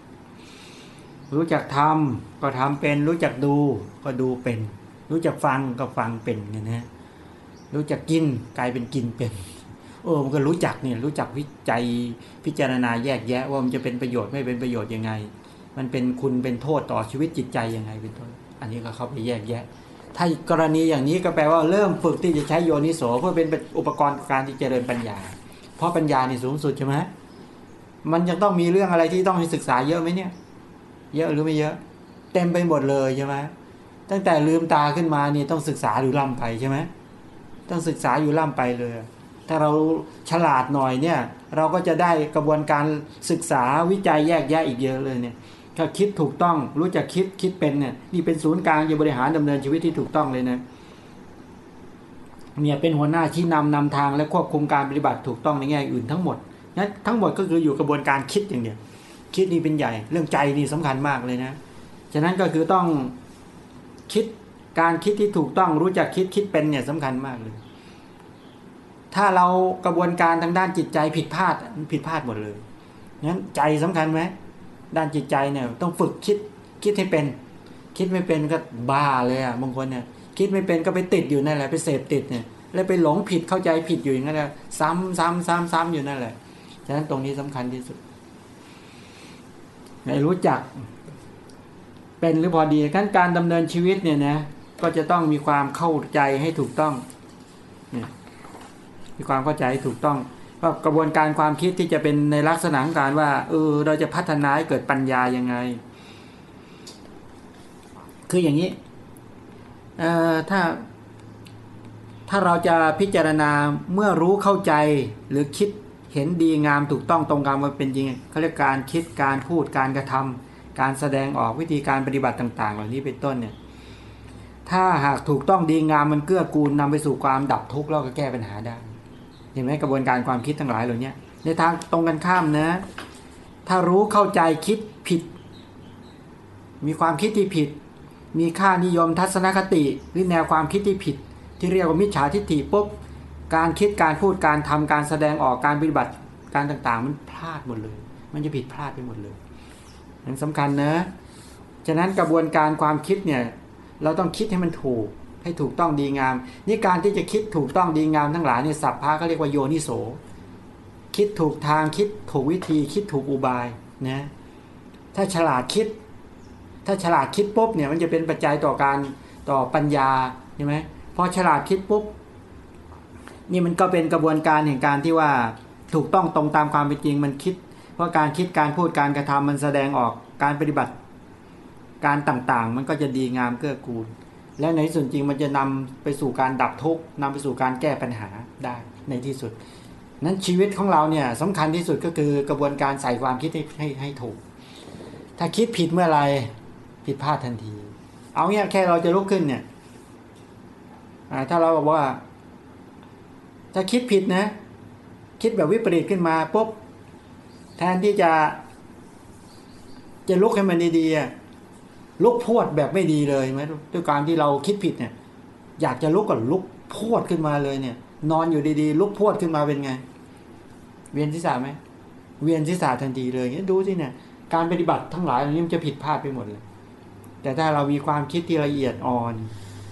รู้จักทำก็ทำเป็น รู้จักดูก็ดูเป็น รู้จักฟังก็ฟังเป็นเนี่ยนะรู้จักกินกลายเป็นกินเป็นโอ้มันก็รู้จักเนี่ยรู้จักวิจัยพิจารณาแยกแยะ ว่ามันจะเป็นประโยชน์ไม่เป็นประโยชน์ยังไง มันเป็นคุณเป็นโทษต่อชีวิตจิตใจยังไงเป็นต้นอันนี้ก็เข้าไปแยกแยะ ถ้ากรณีอย่างนี้ก็แปลว่าเริ่มฝึกที่จะใช้โยนิโสเพื่อเป็นอุปกรณ์การที่เจริญปัญญา เพราะปัญญานี่สูงสุดใช่ไหมมันยังต้องมีเรื่องอะไรที่ต้องศึกษาเยอะไหมเนี่ย เยอะหรือไม่เยอะ เต็มไปหมดเลยใช่ไหมตั้งแต่ลืมตาขึ้นมานี่ต้องศึกษาอยู่ล่ำไปใช่ไหมต้องศึกษาอยู่ล่ำไปเลย ถ้าเราฉลาดหน่อยเนี่ย เราก็จะได้กระบวนการศึกษาวิจัยแยกแยะอีกเยอะเลยเนี่ย ถ้าคิดถูกต้องรู้จักคิดคิดเป็นเนี่ยนี่เป็นศูนย์กลางจะบริหารดำเนินชีวิตที่ถูกต้องเลยนะเนี่ยเป็นหัวหน้าชี้นำนำทางและควบคุมการปฏิบัติถูกต้องในแง่อื่นทั้งหมดนั้นทั้งหมดก็คืออยู่กระบวนการคิดอย่างเดียวคิดนี่เป็นใหญ่เรื่องใจนี่สำคัญมากเลยนะฉะนั้นก็คือต้องคิดการคิดที่ถูกต้องรู้จักคิดคิดเป็นเนี่ยสำคัญมากเลย ถ้าเรากระบวนการทางด้านจิตใจผิดพลาดผิดพลาดหมดเลยงั้นใจสำคัญไหม ด้านจิตใจเนี่ยต้องฝึกคิดคิดให้เป็น คิดไม่เป็นก็บ้าเลยอะบางคนเนี่ยคิดไม่เป็นก็ไปติดอยู่นั่นแหละไปเสพติดเนี่ยแล้วไปหลงผิดเข้าใจผิดอยู่อย่างนั้นแหละซ้ำซ้ำซ้ำซ้ำอยู่นั่นแหละฉะนั้นตรงนี้สำคัญที่สุดในรู้จัก เป็นหรือพอดีขั้นการดำเนินชีวิตเนี่ยนะก็จะต้องมีความเข้าใจให้ถูกต้องมีความเข้าใจให้ถูกต้อง ว่ากระบวนการความคิดที่จะเป็นในลักษณะของการว่าเออเราจะพัฒนาให้เกิดปัญญายังไง คืออย่างนี้เอ่อถ้าถ้าเราจะพิจารณาเมื่อรู้เข้าใจหรือคิดเห็นดีงามถูกต้องตรงกันว่าเป็นจริงเขาเรียกการคิดการพูดการกระทำการแสดงออกวิธีการปฏิบัติต่างๆ เหล่านี้เป็นต้นเนี่ยถ้าหากถูกต้องดีงามมันเกื้อกูลนำไปสู่ความดับทุกข์แล้วก็แก้ปัญหาได้ เห็นไหมกระบวนการความคิดทั้งหลายเหล่านี้ในทางตรงกันข้ามนะ ถ้ารู้เข้าใจคิดผิด มีความคิดที่ผิด มีค่านิยมทัศนคติหรือแนวความคิดที่ผิด ที่เรียกว่ามิจฉาทิฏฐิปุ๊บการคิดการพูดการทำการแสดงออกการปฏิบัติการต่างๆ มันพลาดหมดเลย มันจะผิดพลาดไปหมดเลยนั่นสำคัญนะ ฉะนั้นกระบวนการความคิดเนี่ยเราต้องคิดให้มันถูก ให้ถูกต้องดีงาม นี่การที่จะคิดถูกต้องดีงามทั้งหลายเนี่ยสัพพะก็เรียกว่าโยนิโส คิดถูกทางคิดถูกวิธีคิดถูกอุบายนะถ้าฉลาดคิด ถ้าฉลาดคิดปุ๊บเนี่ยมันจะเป็นปัจจัยต่อการต่อปัญญาใช่ไหมพอฉลาดคิดปุ๊บนี่มันก็เป็นกระบวนการแห่งการที่ว่าถูกต้องตรงตามความเป็นจริงมันคิด เพราะการคิดการพูดการกระทำมันแสดงออกการปฏิบัติ การต่างๆ มันก็จะดีงามเกื้อกูล และในที่สุดจริงมันจะนำไปสู่การดับทุกข์นำไปสู่การแก้ปัญหาได้ในที่สุด นั้นชีวิตของเราเนี่ยสำคัญที่สุดก็คือกระบวนการใส่ความคิดให้ให้ให้ถูก ถ้าคิดผิดเมื่อไหรผิดพลาดทันที เอาเนี้ยแค่เราจะลุกขึ้นเนี่ยถ้าเราบอกว่า ถ้าคิดผิดนะ คิดแบบวิปริตขึ้นมาปุ๊บแทนที่จะจะลุกให้มันดีๆ ลุกพวดแบบไม่ดีเลยไหมด้วยการที่เราคิดผิดเนี่ย อยากจะลุกก็ลุกพวดขึ้นมาเลยเนี่ย นอนอยู่ดีๆ ลุกพวดขึ้นมาเป็นไง เวียนศีรษะไหมเวียนศีรษะทันทีเลยเนี่ยดูสิเนี่ยการปฏิบัติทั้งหลายอันนี้มันจะผิดพลาดไปหมดเลย แต่ถ้าเรามีความคิดที่ละเอียดอ่อน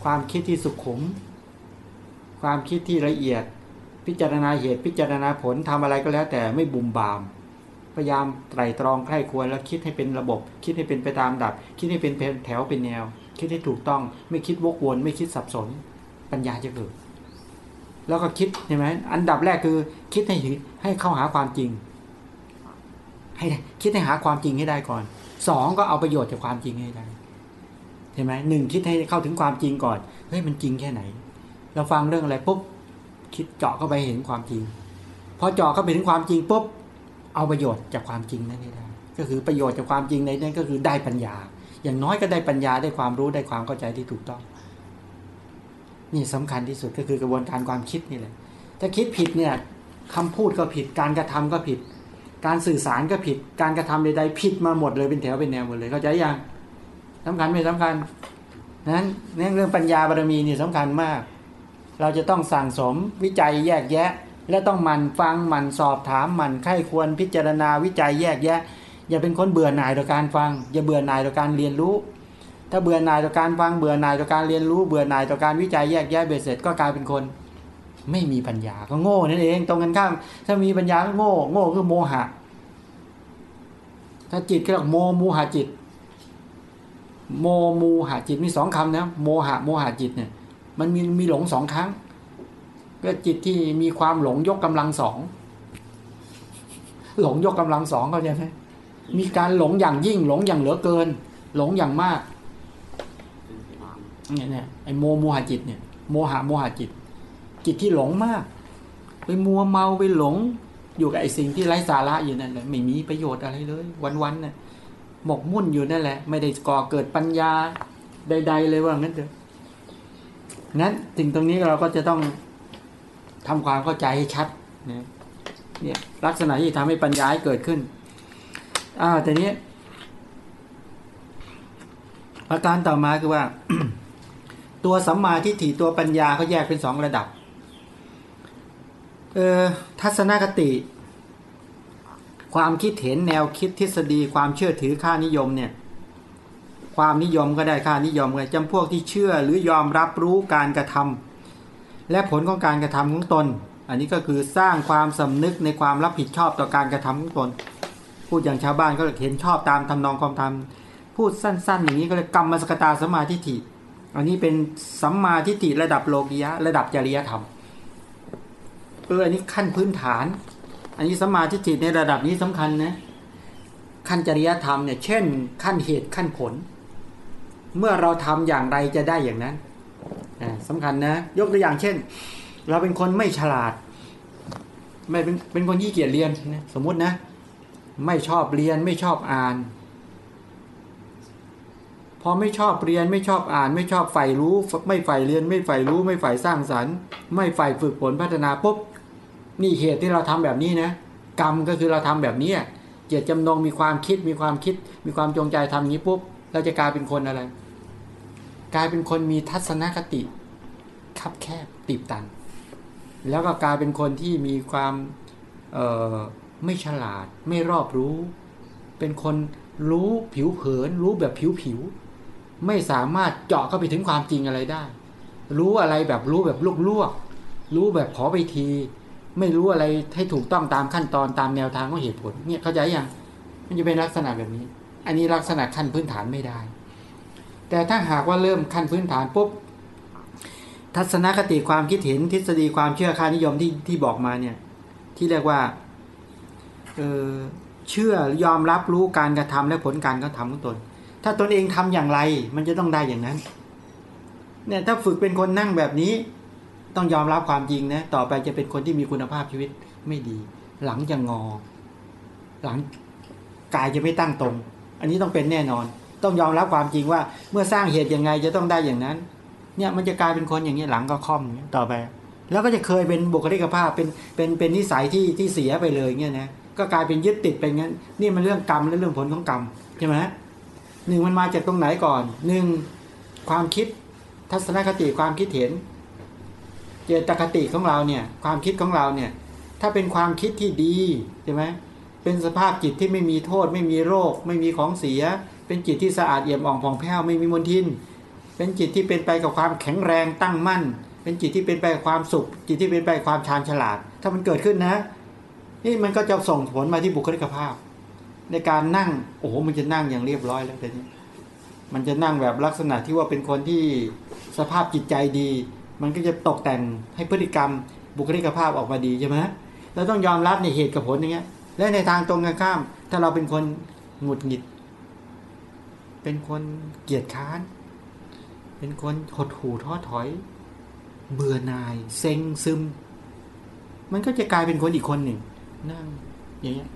ความคิดที่สุขุม ความคิดที่ละเอียด พิจารณาเหตุพิจารณาผลทำอะไรก็แล้วแต่ไม่บุมบาม พยายามไตรตรองใคร่ควรแล้วคิดให้เป็นระบบ คิดให้เป็นไปตามดับ คิดให้เป็นแถวเป็นแนว คิดให้ถูกต้อง ไม่คิดวกวน ไม่คิดสับสน ปัญญาจะเกิด แล้วก็คิดใช่ไหมอันดับแรกคือ คิดให้ให้เข้าหาความจริง ให้คิดให้หาความจริงให้ได้ก่อนสองก็เอาประโยชน์จากความจริงให้ได้ใช่ไหมหนึ่งคิดให้เข้าถึงความจริงก่อนเฮ้ยมันจริงแค่ไหน เราฟังเรื่องอะไรปุ๊บคิดเจาะเข้าไปเห็นความจริงพอเจาะเข้าไปถึงความจริงปุ๊บ เอาประโยชน์จากความจริงนั้นได้ ก็คือประโยชน์จากความจริงในนั้นก็คือได้ปัญญา อย่างน้อยก็ได้ปัญญาได้ความรู้ได้ความเข้าใจที่ถูกต้อง นี่สำคัญที่สุดก็คือกระบวนการความคิดนี่แหละถ้าคิดผิดเนี่ยคำพูดก็ผิด การกระทำก็ผิด การสื่อสารก็ผิด การกระทำใดๆผิดมาหมดเลยเป็นแถวเป็นแนวหมดเลยเข้าใจยังสำคัญไม่สำคัญนั้นเรื่องปัญญาบารมีนี่สำคัญมาก เราจะต้องสั่งสมวิจัยแยกแยะ และต้องหมั่นฟังหมั่นสอบถามหมั่นไข้ควรพิจารณาวิจัยแยกแยะ อย่าเป็นคนเบื่อหน่ายต่อการฟัง อย่าเบื่อหน่ายต่อการเรียนรู้ ถ้าเบื่อหน่ายต่อการฟังเบื่อหน่ายต่อการเรียนรู้เบื่อหน่ายต่อการวิจัยแยกแยะเบ็ดเสร็จก็กลายเป็นคน ไม่มีปัญญาก็โง่นั่นเอง ตรงกันข้ามถ้ามีปัญญาก็โง่ โง่คือโมหะ ถ้าจิตก็เรียกโมมูหะจิต โมมูหะจิตมีสองคำนะโมหะโมหะจิตเนี่ยมันมีมีหลงสองครั้ง ก็จิตที่มีความหลงยกกำลังสอง หลงยกกำลังสองเข้าใจไหมมีการหลงอย่างยิ่ง หลงอย่างเหลือเกิน หลงอย่างมากเนี่ยเนี่ยไอโมโมหะจิตเนี่ยโมหะโมหะจิต จิตที่หลงมากไปมัวเมาไปหลง อยู่กับไอสิ่งที่ไร้สาระอยู่นั่นแหละไม่มีประโยชน์อะไรเลย วันๆน่ะหมกมุ่นอยู่นั่นแหละ ไม่ได้ก่อเกิดปัญญาใด ๆ เลยว่างั้นเถอะนั้นสิ่งตรงนี้เราก็จะต้อง ทำความเข้าใจให้ชัดนะเนี่ยลักษณะที่ทำให้ปัญญาเกิดขึ้นอ้าวแต่นี้ประการต่อมาคือว่า ตัวสัมมาทิฏฐิตัวปัญญาเขาแยกเป็นสองระดับเออทัศนคติ ความคิดเห็นแนวคิดทฤษฎี ความเชื่อถือค่านิยมเนี่ยความนิยมก็ได้ค่านิยมก็จำพวกที่เชื่อหรือยอมรับรู้การกระทำ และผลของการกระทำของตน อันนี้ก็คือสร้างความสำนึกในความรับผิดชอบต่อการกระทำของตน พูดอย่างชาวบ้านก็เห็นชอบตามทำนองความทำพูดสั้น ๆ อย่างนี้ก็เลยกรรมสกตาสมมาทิฏฐิอันนี้เป็นสัมมาทิฏฐิระดับโลกียะระดับจริยธรรมเอออันนี้ขั้นพื้นฐาน อันนี้สัมมาทิฏฐิในระดับนี้สำคัญนะขั้นจริยธรรมเนี่ยเช่น ขั้นเหตุขั้นผล เมื่อเราทำอย่างไรจะได้อย่างนั้น สำคัญนะ ยกตัวอย่างเช่น เราเป็นคนไม่ฉลาด ไม่เป็นเป็นคนยี่เกียจเรียนนะสมมุตินะ ไม่ชอบเรียนไม่ชอบอ่าน พอไม่ชอบเรียนไม่ชอบอ่าน ไม่ชอบใฝ่รู้ ไม่ใฝ่เรียน ไม่ใฝ่รู้ ไม่ใฝ่สร้างสรรค์ ไม่ใฝ่ฝึกฝนพัฒนาปุ๊บนี่เหตุที่เราทำแบบนี้นะกรรมก็คือเราทำแบบนี้เจตจำนงมีความคิดมีความคิด มีความจงใจทำนี้ปุ๊บเราจะกลายเป็นคนอะไร กลายเป็นคนมีทัศนคติคับแคบตีบตัน แล้วก็กลายเป็นคนที่มีความไม่ฉลาด ไม่รอบรู้ เป็นคนรู้ผิวเผิน รู้แบบผิวผิว ไม่สามารถเจาะเข้าไปถึงความจริงอะไรได้ รู้อะไรแบบรู้แบบลวกๆรู้แบบขอไปที ไม่รู้อะไรให้ถูกต้องตามขั้นตอนตามแนวทางของเหตุผล เนี่ยเข้าใจยังมันจะเป็นลักษณะแบบนี้ อันนี้ลักษณะขั้นพื้นฐานไม่ได้ แต่ถ้าหากว่าเริ่มขั้นพื้นฐานปุ๊บทัศนคติความคิดเห็นทฤษฎีความเชื่อค่านิยมที่ที่บอกมาเนี่ยที่เรียกว่าเออเชื่อยอมรับรู้การกระทำและผลการกระทำของตน ถ้าตนเองทำอย่างไร มันจะต้องได้อย่างนั้นเนี่ยถ้าฝึกเป็นคนนั่งแบบนี้ ต้องยอมรับความจริงนะต่อไปจะเป็นคนที่มีคุณภาพชีวิตไม่ดี หลังจะงอ หลังกายจะไม่ตั้งตรง อันนี้ต้องเป็นแน่นอน ต้องยอมรับความจริงว่า เมื่อสร้างเหตุยังไงจะต้องได้อย่างนั้น เนี่ยมันจะกลายเป็นคนอย่างนี้หลังก็ค่อมต่อไป แล้วก็จะเคยเป็นบุคลิกภาพเป็นเป็นเป็นนิสัยที่ที่เสียไปเลยเงี้ยนะก็กลายเป็นยึดติดไปงั้น นี่มันเรื่องกรรมและเรื่องผลของกรรมใช่ไหมหนึ่งมันมาจากตรงไหนก่อนหนึ่งความคิดทัศนคติความคิดเห็น เจตคติของเราเนี่ยความคิดของเราเนี่ยถ้าเป็นความคิดที่ดีใช่ไหมเป็นสภาพจิตที่ไม่มีโทษ ไม่มีโรค ไม่มีของเสีย เป็นจิตที่สะอาดเอี่ยมอ่องผ่องแผ้วไม่มีมลทิน เป็นจิตที่เป็นไปกับความแข็งแรงตั้งมั่น เป็นจิตที่เป็นไปกับความสุข จิตที่เป็นไปกับความชาญฉลาด ถ้ามันเกิดขึ้นนะ นี่มันก็จะส่งผลมาที่บุคลิกภาพ ในการนั่งโอ้โหมันจะนั่งอย่างเรียบร้อยแล้วแต่นี้ มันจะนั่งแบบลักษณะที่ว่าเป็นคนที่สภาพจิตใจดี มันก็จะตกแต่งให้พฤติกรรมบุคลิกภาพออกมาดีใช่ไหมเราต้องยอมรับในเหตุกับผลอย่างเงี้ยและในทางตรงกันข้าม ถ้าเราเป็นคนหงุดหงิด เป็นคนเกียจค้าน เป็นคนหดหู่ท้อถอย เบื่อหน่าย เซ็งซึม มันก็จะกลายเป็นคนอีกคนหนึ่ง นั่ง อย่างเงี้ย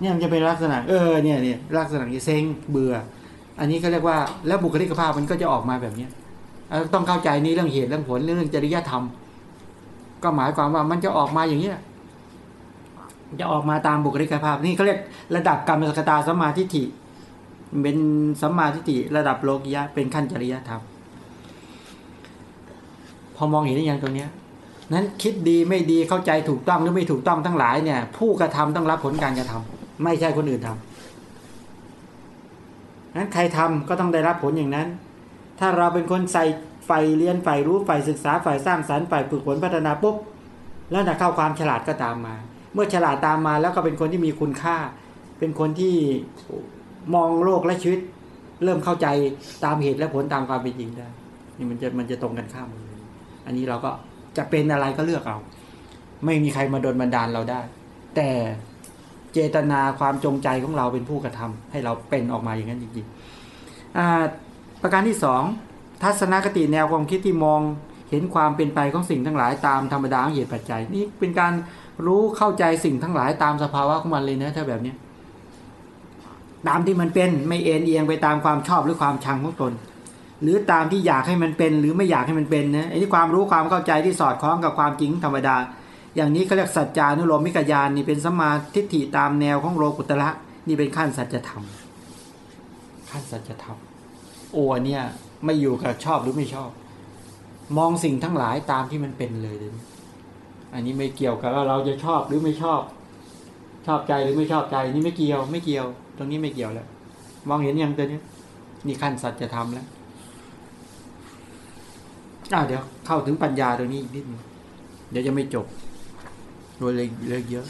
เนี่ยมันจะเป็นลักษณะ เออเนี่ยเนี่ยลักษณะที่เซ็งเบื่อ อันนี้ก็เรียกว่า แล้วบุคลิกภาพมันก็จะออกมาแบบเนี้ยต้องเข้าใจนี่เรื่องเหตุเรื่องผลเรื่องจริยธรรม ก็หมายความว่ามันจะออกมาอย่างเนี้ยจะออกมาตามบุคลิกภาพนี่เขาเรียกระดับกรรมสกตาสมาทิฏฐิ เป็นสัมมาทิฏฐิระดับโลกิยะเป็นขั้นจริยธรรมพอมองเห็นอย่างตรงเนี้ยนั้นคิดดีไม่ดีเข้าใจถูกต้องหรือไม่ถูกต้องทั้งหลายเนี่ย ผู้กระทำต้องรับผลการกระทำไม่ใช่คนอื่นทำนั้นใครทำก็ต้องได้รับผลอย่างนั้น ถ้าเราเป็นคนใส่ใฝ่เรียนใฝ่รู้ใฝ่ศึกษาใฝ่สร้างสรรค์ใฝ่ฝึกฝนพัฒนาปุ๊บแล้วนะเข้าความฉลาดก็ตามมา เมื่อฉลาดตามมาแล้วก็เป็นคนที่มีคุณค่า เป็นคนที่ มองโลกและชีวิต เริ่มเข้าใจตามเหตุและผลตามความเป็นจริงได้นี่มันจะมันจะตรงกันข้ามเลยอันนี้เราก็จะเป็นอะไรก็เลือกเอา ไม่มีใครมาโดนบันดาลเราได้ แต่เจตนาความจงใจของเราเป็นผู้กระทำให้เราเป็นออกมาอย่างนั้นจริงๆอาประการที่สองทัศนคติแนวความคิดที่มองเห็นความเป็นไปของสิ่งทั้งหลายตามธรรมดาเหตุปัจจัย นี่เป็นการรู้เข้าใจสิ่งทั้งหลายตามสภาวะของมันเลยนะถ้าแบบนี้ ตามที่มันเป็นไม่เอ็นเอียงไปตามความชอบหรือความชังของตน หรือตามที่อยากให้มันเป็น หรือไม่อยากให้มันเป็นนะไอ้ที่ความรู้ความเข้าใจที่สอดคล้องกับความจริงธรรมดา อย่างนี้เขาเรียกสัจจานุโลมิกญาณนี่เป็นสมาทิฏฐิตามแนวของโลกุตระนี่เป็นขั้นสัจธรรม ขั้นสัจธรรมโอ้เนี่ยไม่อยู่กับชอบหรือไม่ชอบ มองสิ่งทั้งหลายตามที่มันเป็นเลยเดี๋ยวนี้อันนี้ไม่เกี่ยวกับว่าเราจะชอบหรือไม่ชอบ ชอบใจหรือไม่ชอบใจนี่ไม่เกี่ยวไม่เกี่ยว ตรงนี้ไม่เกี่ยวแล้ว มองเห็นยังตัวนี้นี่ขั้นสัจธรรมแล้วอ่าเดี๋ยวเข้าถึงปัญญาตรงนี้อีกนิดนึงเดี๋ยวจะไม่จบโดยเลยเลยเยอะ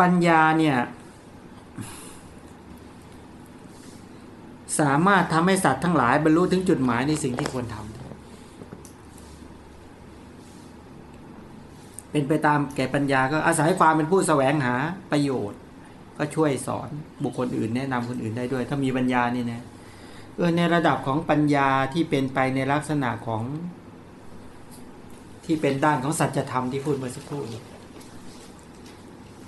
ปัญญาเนี่ย สามารถทำให้สัตว์ทั้งหลายบรรลุถึงจุดหมายในสิ่งที่ควรทำเป็นไปตามแก่ปัญญาก็อาศัยความเป็นผู้แสวงหาประโยชน์ ก็ช่วยสอนบุคคลอื่นแนะนำคนอื่นได้ด้วย ถ้ามีปัญญานี่นะเออในระดับของปัญญาที่เป็นไปในลักษณะของ ที่เป็นด้านของสัจธรรมที่พูดเมื่อสักครู่นี้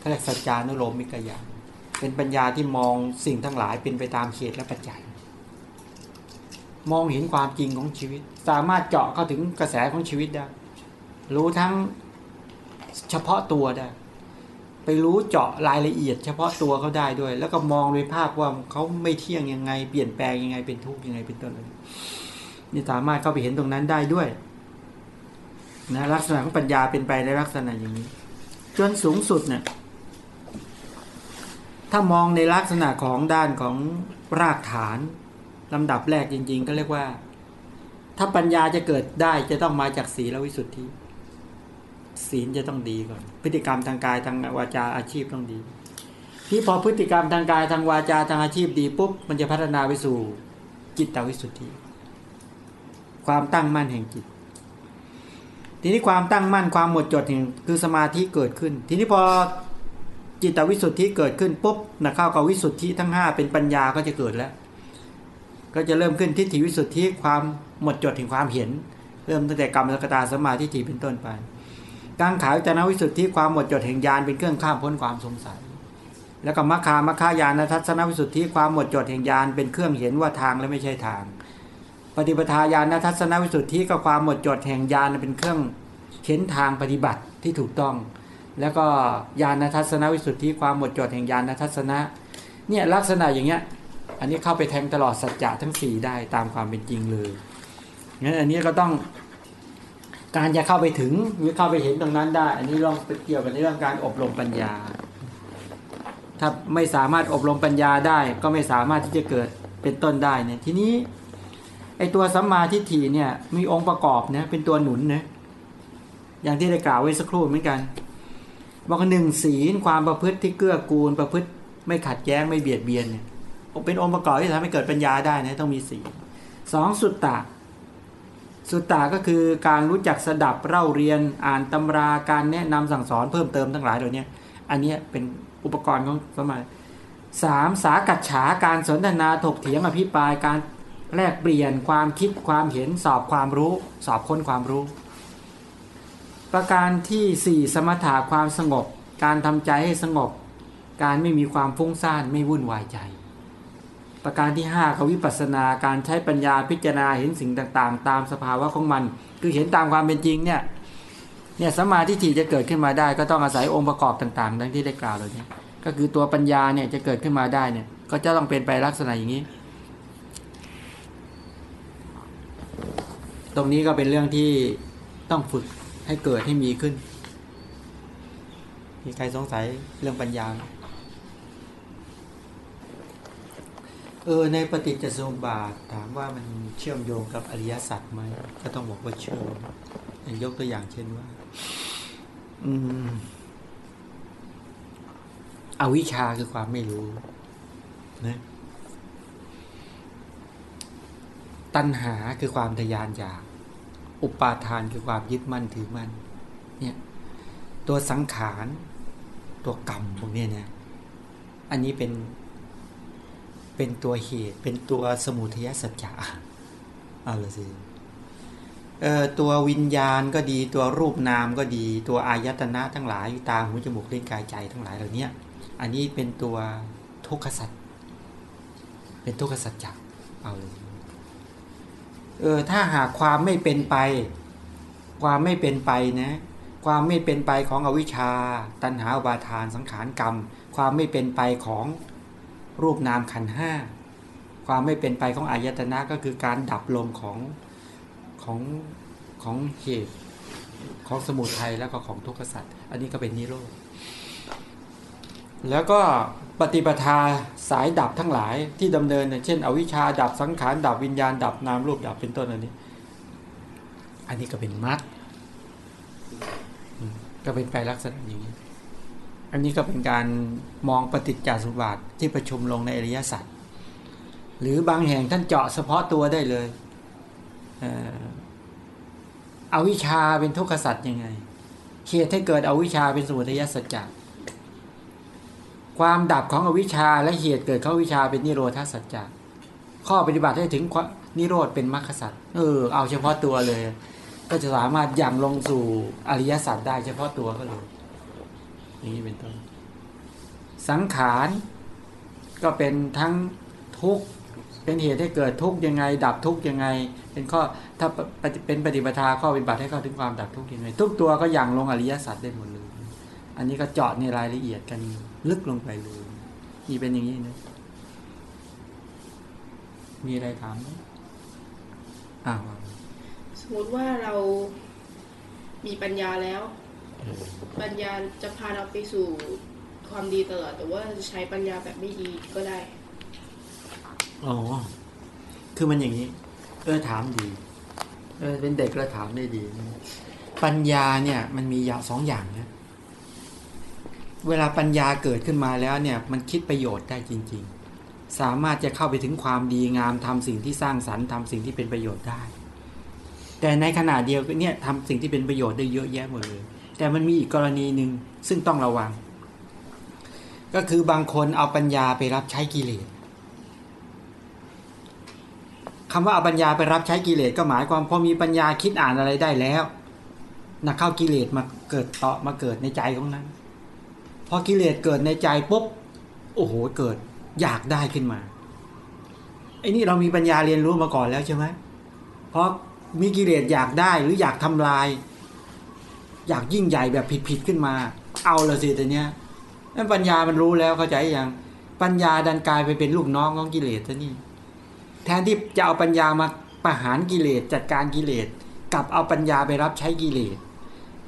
ขาเรียกสัจจานุโลมมิกญาเป็นปัญญาที่มองสิ่งทั้งหลายเป็นไปตามเหตุและปัจจัย มองเห็นความจริงของชีวิต สามารถเจาะเข้าถึงกระแสของชีวิตได้ รู้ทั้งเฉพาะตัวได้ ไปรู้เจาะรายละเอียด เฉพาะตัวเขาได้ด้วย แล้วก็มองโดยภาพว่าเขาไม่เที่ยงยังไง เปลี่ยนแปลงยังไงเป็นทุกข์ยังไงเป็นต้นเลยนี่สามารถเข้าไปเห็นตรงนั้นได้ด้วยนะลักษณะของปัญญาเป็นไปในลักษณะอย่างนี้ จนสูงสุดเนี่ยถ้ามองในลักษณะของด้านของรากฐานลำดับแรกจริง ๆ ก็เรียกว่า ถ้าปัญญาจะเกิดได้จะต้องมาจากศีลวิสุทธิ ศีลจะต้องดีก่อน พฤติกรรมทางกายทางวาจาอาชีพต้องดี ที่พอพฤติกรรมทางกายทางวาจาทางอาชีพดีปุ๊บมันจะพัฒนาไปสู่จิตตวิสุทธิ ความตั้งมั่นแห่งจิต ทีนี้ความตั้งมั่นความหมดจดแห่งคือสมาธิเกิดขึ้น ทีนี้พอจิตวิสุทธิเกิดขึ้นปุ๊บนะเข้ากับวิสุทธิทั้ง 5 เป็นปัญญาก็จะเกิดแล้ว ก็จะเริ่มขึ้นทิฏฐิวิสุทธิความหมดจดแห่งความเห็น เริ่มตั้งแต่กรรมสกตาสมาธิฏฐิเป็นต้นไป กังขายจานวิสุทธิความหมดจดแห่งญาณเป็นเครื่องข้ามพ้นความสงสัย แล้วก็มัคคามัคคายานทัศนวิสุทธิความหมดจดแห่งญาณเป็นเครื่องเห็นว่าทางและไม่ใช่ทาง ปฏิปทาญาณทัศนวิสุทธิก็ความหมดจดแห่งญาณเป็นเครื่องเห็นทางปฏิบัติที่ถูกต้อง แล้วก็ญาณทัศนวิสุทธิความหมดจดแห่งญาณทัศนะเนี่ยลักษณะอย่างเงี้ยอันนี้เข้าไปแทงตลอดสัจจะทั้งสี่ได้ตามความเป็นจริงเลยงั้นอันนี้ก็ต้อง การจะเข้าไปถึงหรือเข้าไปเห็นตรงนั้นได้ อันนี้ลองไปเกี่ยวกับในเรื่องการอบรมปัญญา ถ้าไม่สามารถอบรมปัญญาได้ ก็ไม่สามารถที่จะเกิดเป็นต้นได้เนี่ยทีนี้ไอตัวสัมมาทิฏฐิเนี่ยมีองค์ประกอบนะเป็นตัวหนุนนะอย่างที่ได้กล่าวไว้สักครู่เหมือนกันบอกว่าหนึ่งศีลความประพฤติที่เกื้อกูลประพฤติไม่ขัดแย้งไม่เบียดเบียนเนี่ยเป็นองค์ประกอบที่ทำให้เกิดปัญญาได้นะต้องมีศีลสองสุตตะ สุตตะก็คือการรู้จักสดับเล่าเรียนอ่านตำราการแนะนำสั่งสอนเพิ่มเติมทั้งหลายเหล่านี้อันนี้เป็นอุปกรณ์ของสมัยสามสากัจฉาการสนทนาถกเถียงอภิปรายการแลกเปลี่ยนความคิดความเห็นสอบความรู้ สอบค้นความรู้ ประการที่สี่สมถะความสงบ การทำใจให้สงบ การไม่มีความฟุ้งซ่านไม่วุ่นวายใจ ประการที่ห้าเขาวิปัสนาการใช้ปัญญาพิจารณาเห็นสิ่งต่างๆ ตามสภาวะของมัน คือเห็นตามความเป็นจริงเนี่ยเนี่ยสมมาธิฏฐิจะเกิดขึ้นมาได้ ก็ต้องอาศัยองค์ประกอบต่างๆ ดังที่ได้กล่าวเลยเนี่ยก็คือตัวปัญญาเนี่ยจะเกิดขึ้นมาได้เนี่ยก็จะต้องเป็นไปลักษณะอย่างนี้ ตรงนี้ก็เป็นเรื่องที่ต้องฝึกให้เกิดให้มีขึ้นมีใครสงสัยเรื่องปัญญาไหม เออในปฏิจจสมบาทถามว่ามันเชื่อมโยงกับอริยสัจไหมก็ต้องบอกว่าเชื่อมอย่างยกตัวอย่างเช่นว่า อืมอวิชชาคือความไม่รู้นะตัณหาคือความทยานอยาก อุปาทานคือความยึดมั่นถือมั่นเนี่ย ตัวสังขาร ตัวกรรมพวกนี้ยนะอันนี้เป็น เป็นตัวเหตุ เป็นตัวสมุทัยสัจจะเอาละสิตัววิญญาณก็ดีตัวรูปนามก็ดี ตัวอายตนะทั้งหลายตาหูจมูกเล่นกายใจทั้งหลายเหล่านี้อันนี้เป็นตัวทุกขสัจเป็นทุกขสัจจะเอาเลยเออถ้าหากความไม่เป็นไป ความไม่เป็นไปนะ ความไม่เป็นไปของอวิชชา ตัณหาอุปาทานสังขารกรรม ความไม่เป็นไปของ รูปนามขันห้าความไม่เป็นไปของอายตนะก็คือการดับลงของของของเหตุของสมุทัยแล้วก็ของทุกขสัตว์อันนี้ก็เป็นนิโรธแล้วก็ปฏิปทาสายดับทั้งหลายที่ดำเนินเนี่ยเช่น อวิชชาดับสังขารดับวิญญาณดับนามรูปดับเป็นต้นอันนี้ อันนี้ก็เป็นมรรคอืมก็เป็นไปลักษณะอย่างนี้ อันนี้ก็เป็นการมองปฏิจจสมุปบาทที่ประชุมลงในอริยสัจหรือบางแห่งท่านเจาะเฉพาะตัวได้เลยเอ่อวิชาเป็นทุกขสัจยังไงเหตุให้เกิดอวิชาเป็นสมุทัยสัจจะความดับของอวิชชาและเหตุเกิดเของอวิชาเป็นนิโรธาสัจจะข้อปฏิบัติให้ถึงนิโรธเป็นมรรคสัจเออเอาเฉพาะตัวเลย ก็จะสามารถย่างลงสู่อริยสัจได้เฉพาะตัวก็เลย อย่างนี้เป็นต้น สังขารก็เป็นทั้งทุกข์เป็นเหตุให้เกิดทุกข์ยังไง ดับทุกข์ยังไง เป็นข้อถ้าปฏิเป็นปฏิปทาข้อปฏิบัติให้เข้าถึงความดับทุกข์ยังไง ทุกตัวก็อย่างลงอริยสัจได้หมดเลย อันนี้ก็เจาะในรายละเอียดกันลึกลงไปเลยนี่เป็นอย่างนี้นะมีอะไรถามไหมอ้าว
สมมติว่าเรามีปัญญาแล้ว ปัญญาจะพาเราไปสู่ความดีตลอด แต่ว่าจะใช้ปัญญาแบบไม่ดีก็ได้
อ๋อ คือมันอย่างนี้ เออถามดี เออเป็นเด็กแล้วถามได้ดี ปัญญาเนี่ย มันมีอย่างสองอย่างนะ เวลาปัญญาเกิดขึ้นมาแล้วเนี่ย มันคิดประโยชน์ได้จริง ๆ สามารถจะเข้าไปถึงความดีงามทำสิ่งที่สร้างสรรค์ทำสิ่งที่เป็นประโยชน์ได้ แต่ในขณะเดียวกันเนี่ยทำสิ่งที่เป็นประโยชน์ได้เยอะแยะหมดเลย แต่มันมีอีกกรณีหนึ่งซึ่งต้องระวัง ก็คือบางคนเอาปัญญาไปรับใช้กิเลสคำว่าเอาปัญญาไปรับใช้กิเลสก็หมายความพอมีปัญญาคิดอ่านอะไรได้แล้วนะเข้ากิเลสมาเกิดต่อมาเกิดในใจของนั้นพอกิเลสเกิดในใจปุ๊บโอ้โหเกิดอยากได้ขึ้นมาไอ้นี่เรามีปัญญาเรียนรู้มาก่อนแล้วใช่ไหมเพราะมีกิเลสอยากได้หรืออยากทำลาย อยากยิ่งใหญ่แบบผิดๆขึ้นมา เอาละสิแต่เนี้ยนั่นปัญญามันรู้แล้วเข้าใจยังปัญญาดันกลายไปเป็นลูกน้องของกิเลสซะนี่แทนที่จะเอาปัญญามาประหารกิเลสจัดการกิเลสกลับเอาปัญญาไปรับใช้กิเลส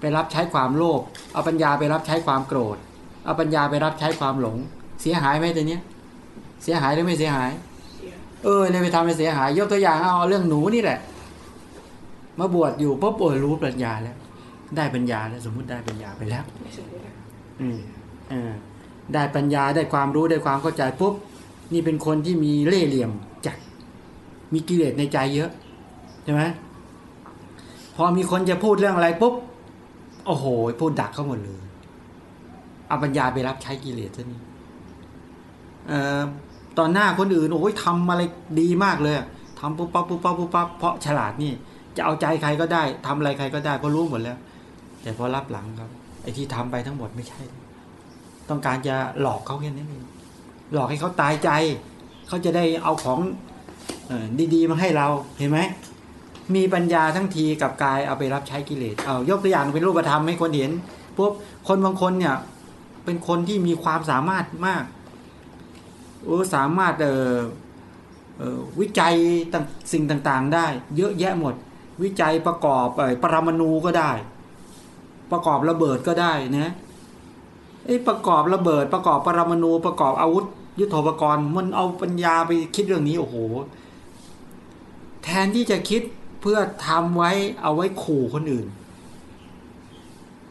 ไปรับใช้ความโลภเอาปัญญาไปรับใช้ความโกรธ เอาปัญญาไปรับใช้ความหลง เสียหายไหมตัวเนี้ยเสียหายหรือไม่เสียหาย
เสีย
เออเลยไปทำให้เสียหาย ยกตัวอย่างเอาเรื่องหนูนี่แหละ มาบวชอยู่ปุ๊บโอ้ยรู้ปัญญาแล้ว ได้ปัญญาแล้วสมมุติได้ปัญญาไปแล้ว
ไม่สมมตินะ
อืมเออได้ปัญญาได้ความรู้ได้ความเข้าใจปุ๊บนี่เป็นคนที่มีเล่ห์เหลี่ยมจัดมีกิเลสในใจเยอะใช่ไหมพอมีคนจะพูดเรื่องอะไรปุ๊บโอ้โห พูดดักเขาหมดเลยเอาปัญญาไปรับใช้กิเลสซะนี่เอ่อตอนหน้าคนอื่นโอ้ยทำอะไรดีมากเลยทำปุ๊บปั๊บปุ๊บปั๊บปุ๊บปั๊บเพราะฉลาดนี่ จะเอาใจใครก็ได้ทำอะไรใครก็ได้เพราะรู้หมดแล้ว แต่พอรับหลังครับ ไอ้ที่ทำไปทั้งหมดไม่ใช่ ต้องการจะหลอกเขาแค่นั้นเองหลอกให้เขาตายใจ เขาจะได้เอาของเอดีๆมาให้เราเห็นไหมมีปัญญาทั้งทีกับกายเอาไปรับใช้กิเลสเอายกตัวอย่างเป็นรูปธรรมให้คนเห็นพวกคนบางคนเนี่ย เป็นคนที่มีความสามารถมากโอ้สามารถเอ่อวิจัยสิ่งต่างๆได้ เยอะแยะหมด วิจัยประกอบปรมาณูก็ได้ ประกอบระเบิดก็ได้นะไอ้ประกอบระเบิด ประกอบปรมาณูประกอบอาวุธ ยุทโธปกรณ์ มันเอาปัญญาไปคิดเรื่องนี้โอ้โห แทนที่จะคิดเพื่อทำไว้เอาไว้ขู่คนอื่น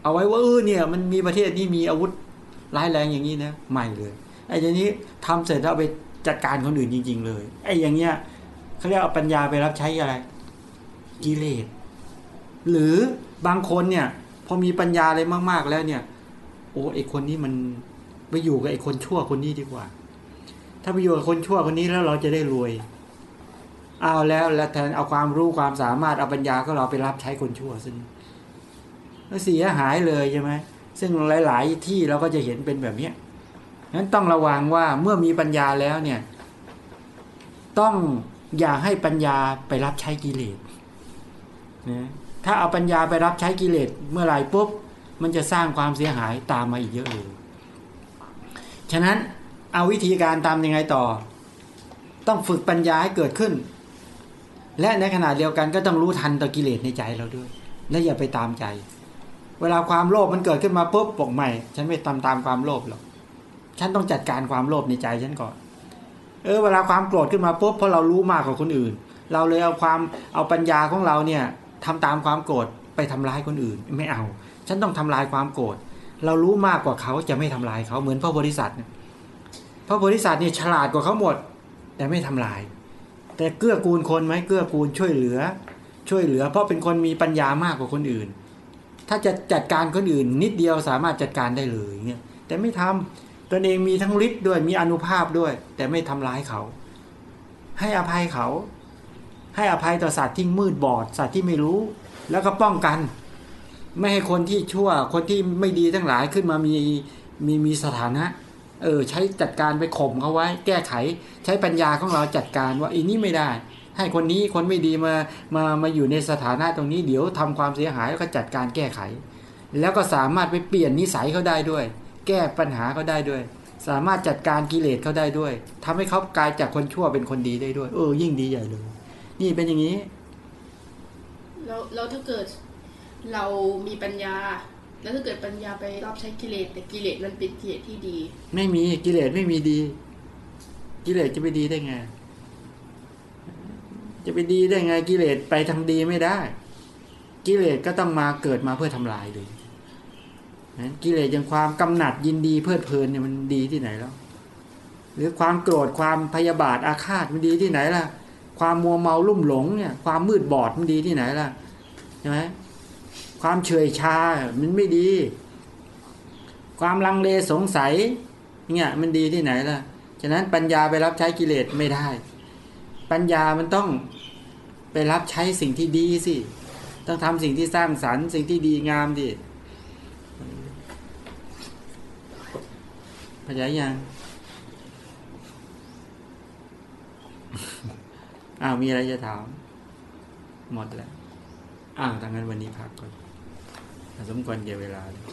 เอาไว้ว่าเออเนี่ย มันมีประเทศนี้มีอาวุธร้ายแรงอย่างนี้นะใหม่เลยไอ้อย่างนี้ทำเสร็จแล้วไปจัดการคนอื่นจริง ๆ เลยไอ้อย่างเงี้ยเขาเรียกเอาปัญญาไปรับใช้อะไร กิเลสหรือบางคนเนี่ย พอมีปัญญาอะไรมาก ๆ แล้วเนี่ย โอ้ไอคนนี้มันไปอยู่กับไอคนชั่วคนนี้ดีกว่า ถ้าไปอยู่กับคนชั่วคนนี้แล้วเราจะได้รวย เอาแล้วแล้วแทนเอาความรู้ความสามารถเอาปัญญาก็เราไปรับใช้คนชั่วซึ่งเสียหายเลยใช่ไหมซึ่งหลาย ๆ ที่เราก็จะเห็นเป็นแบบเนี้ยนั้นต้องระวังว่าเมื่อมีปัญญาแล้วเนี่ย ต้องอย่าให้ปัญญาไปรับใช้กิเลสนะ ถ้าเอาปัญญาไปรับใช้กิเลสเมื่อไหร่ปุ๊บ มันจะสร้างความเสียหายตามมาอีกเยอะเลยฉะนั้นเอาวิธีการตามยังไงต่อ ต้องฝึกปัญญาให้เกิดขึ้น และในขณะเดียวกันก็ต้องรู้ทันต่อกิเลสในใจเราด้วย และอย่าไปตามใจ เวลาความโลภมันเกิดขึ้นมาปุ๊บบอกใหม่ ฉันไม่ตามตามความโลภหรอกฉันต้องจัดการความโลภในใจฉันก่อน เออเวลาความโกรธขึ้นมาปุ๊บเพราะเรารู้มากกว่าคนอื่น เราเลยเอาความเอาปัญญาของเราเนี่ย ทำตามความโกรธไปทำร้ายคนอื่นไม่เอา ฉันต้องทำลายความโกรธเรารู้มากกว่าเขาจะไม่ทำลายเขาเหมือนพระบริษัทพระบริษัทเนี่ยฉลาดกว่าเขาหมด แต่ไม่ทำลาย แต่เกื้อกูลคนไหมเกื้อกูลช่วยเหลือ ช่วยเหลือ เพราะเป็นคนมีปัญญามากกว่าคนอื่น ถ้าจะจัดการคนอื่น นิดเดียวสามารถจัดการได้เลยเนี่ยแต่ไม่ทำตนเองมีทั้งฤทธิ์ด้วยมีอนุภาพด้วย แต่ไม่ทำร้ายเขา ให้อภัยเขา ให้อภัยต่อสัตว์ที่มืดบอดสัตว์ที่ไม่รู้ แล้วก็ป้องกัน ไม่ให้คนที่ชั่ว คนที่ไม่ดีทั้งหลายขึ้นมามีมีมีสถานะ เออ ใช้จัดการไปข่มเขาไว้ แก้ไข ใช้ปัญญาของเราจัดการว่าอีนี้ไม่ได้ ให้คนนี้คนไม่ดีมามามาอยู่ในสถานะตรงนี้เดี๋ยวทำความเสียหายแล้วก็จัดการแก้ไข แล้วก็สามารถไปเปลี่ยนนิสัยเขาได้ด้วย แก้ปัญหาเขาได้ด้วย สามารถจัดการกิเลสเขาได้ด้วยทำให้เขากลายจากคนชั่วเป็นคนดีได้ด้วย เออ ยิ่งดีใหญ่เลย นี่เป็นอย่างนี้
แล้วแล้วถ้าเกิดเรามีปัญญา แล้วถ้าเกิดปัญญาไปรับใช้กิเลสแต่กิเลสมันเป็นกิเลสที่ดี
ไม่มีกิเลสไม่มีดี กิเลสจะไปดีได้ไง จะไปดีได้ไง กิเลสไปทางดีไม่ได้ กิเลสก็ต้องมาเกิดมาเพื่อทำลายเลยนั้นกิเลสอย่างความกำหนัดยินดีเพลิดเพลินเนี่ยมันดีที่ไหนแล้ว หรือความโกรธความพยาบาทอาฆาตมันดีที่ไหนล่ะ ความมัวเมาลุ่มหลงเนี่ย ความมืดบอดมันดีที่ไหนล่ะใช่ไหมความเฉยชา มันไม่ดี ความลังเลสงสัย เนี่ยมันดีที่ไหนล่ะ ฉะนั้นปัญญาไปรับใช้กิเลสไม่ได้ ปัญญามันต้องไปรับใช้สิ่งที่ดีสิ ต้องทำสิ่งที่สร้างสรรค์ สิ่งที่ดีงามดิพยายยัง อ้าวมีอะไรจะถาม หมดแล้วอ้าวทางนั้นวันนี้พักก่อนสมควรเกี่ยวเวลาเลย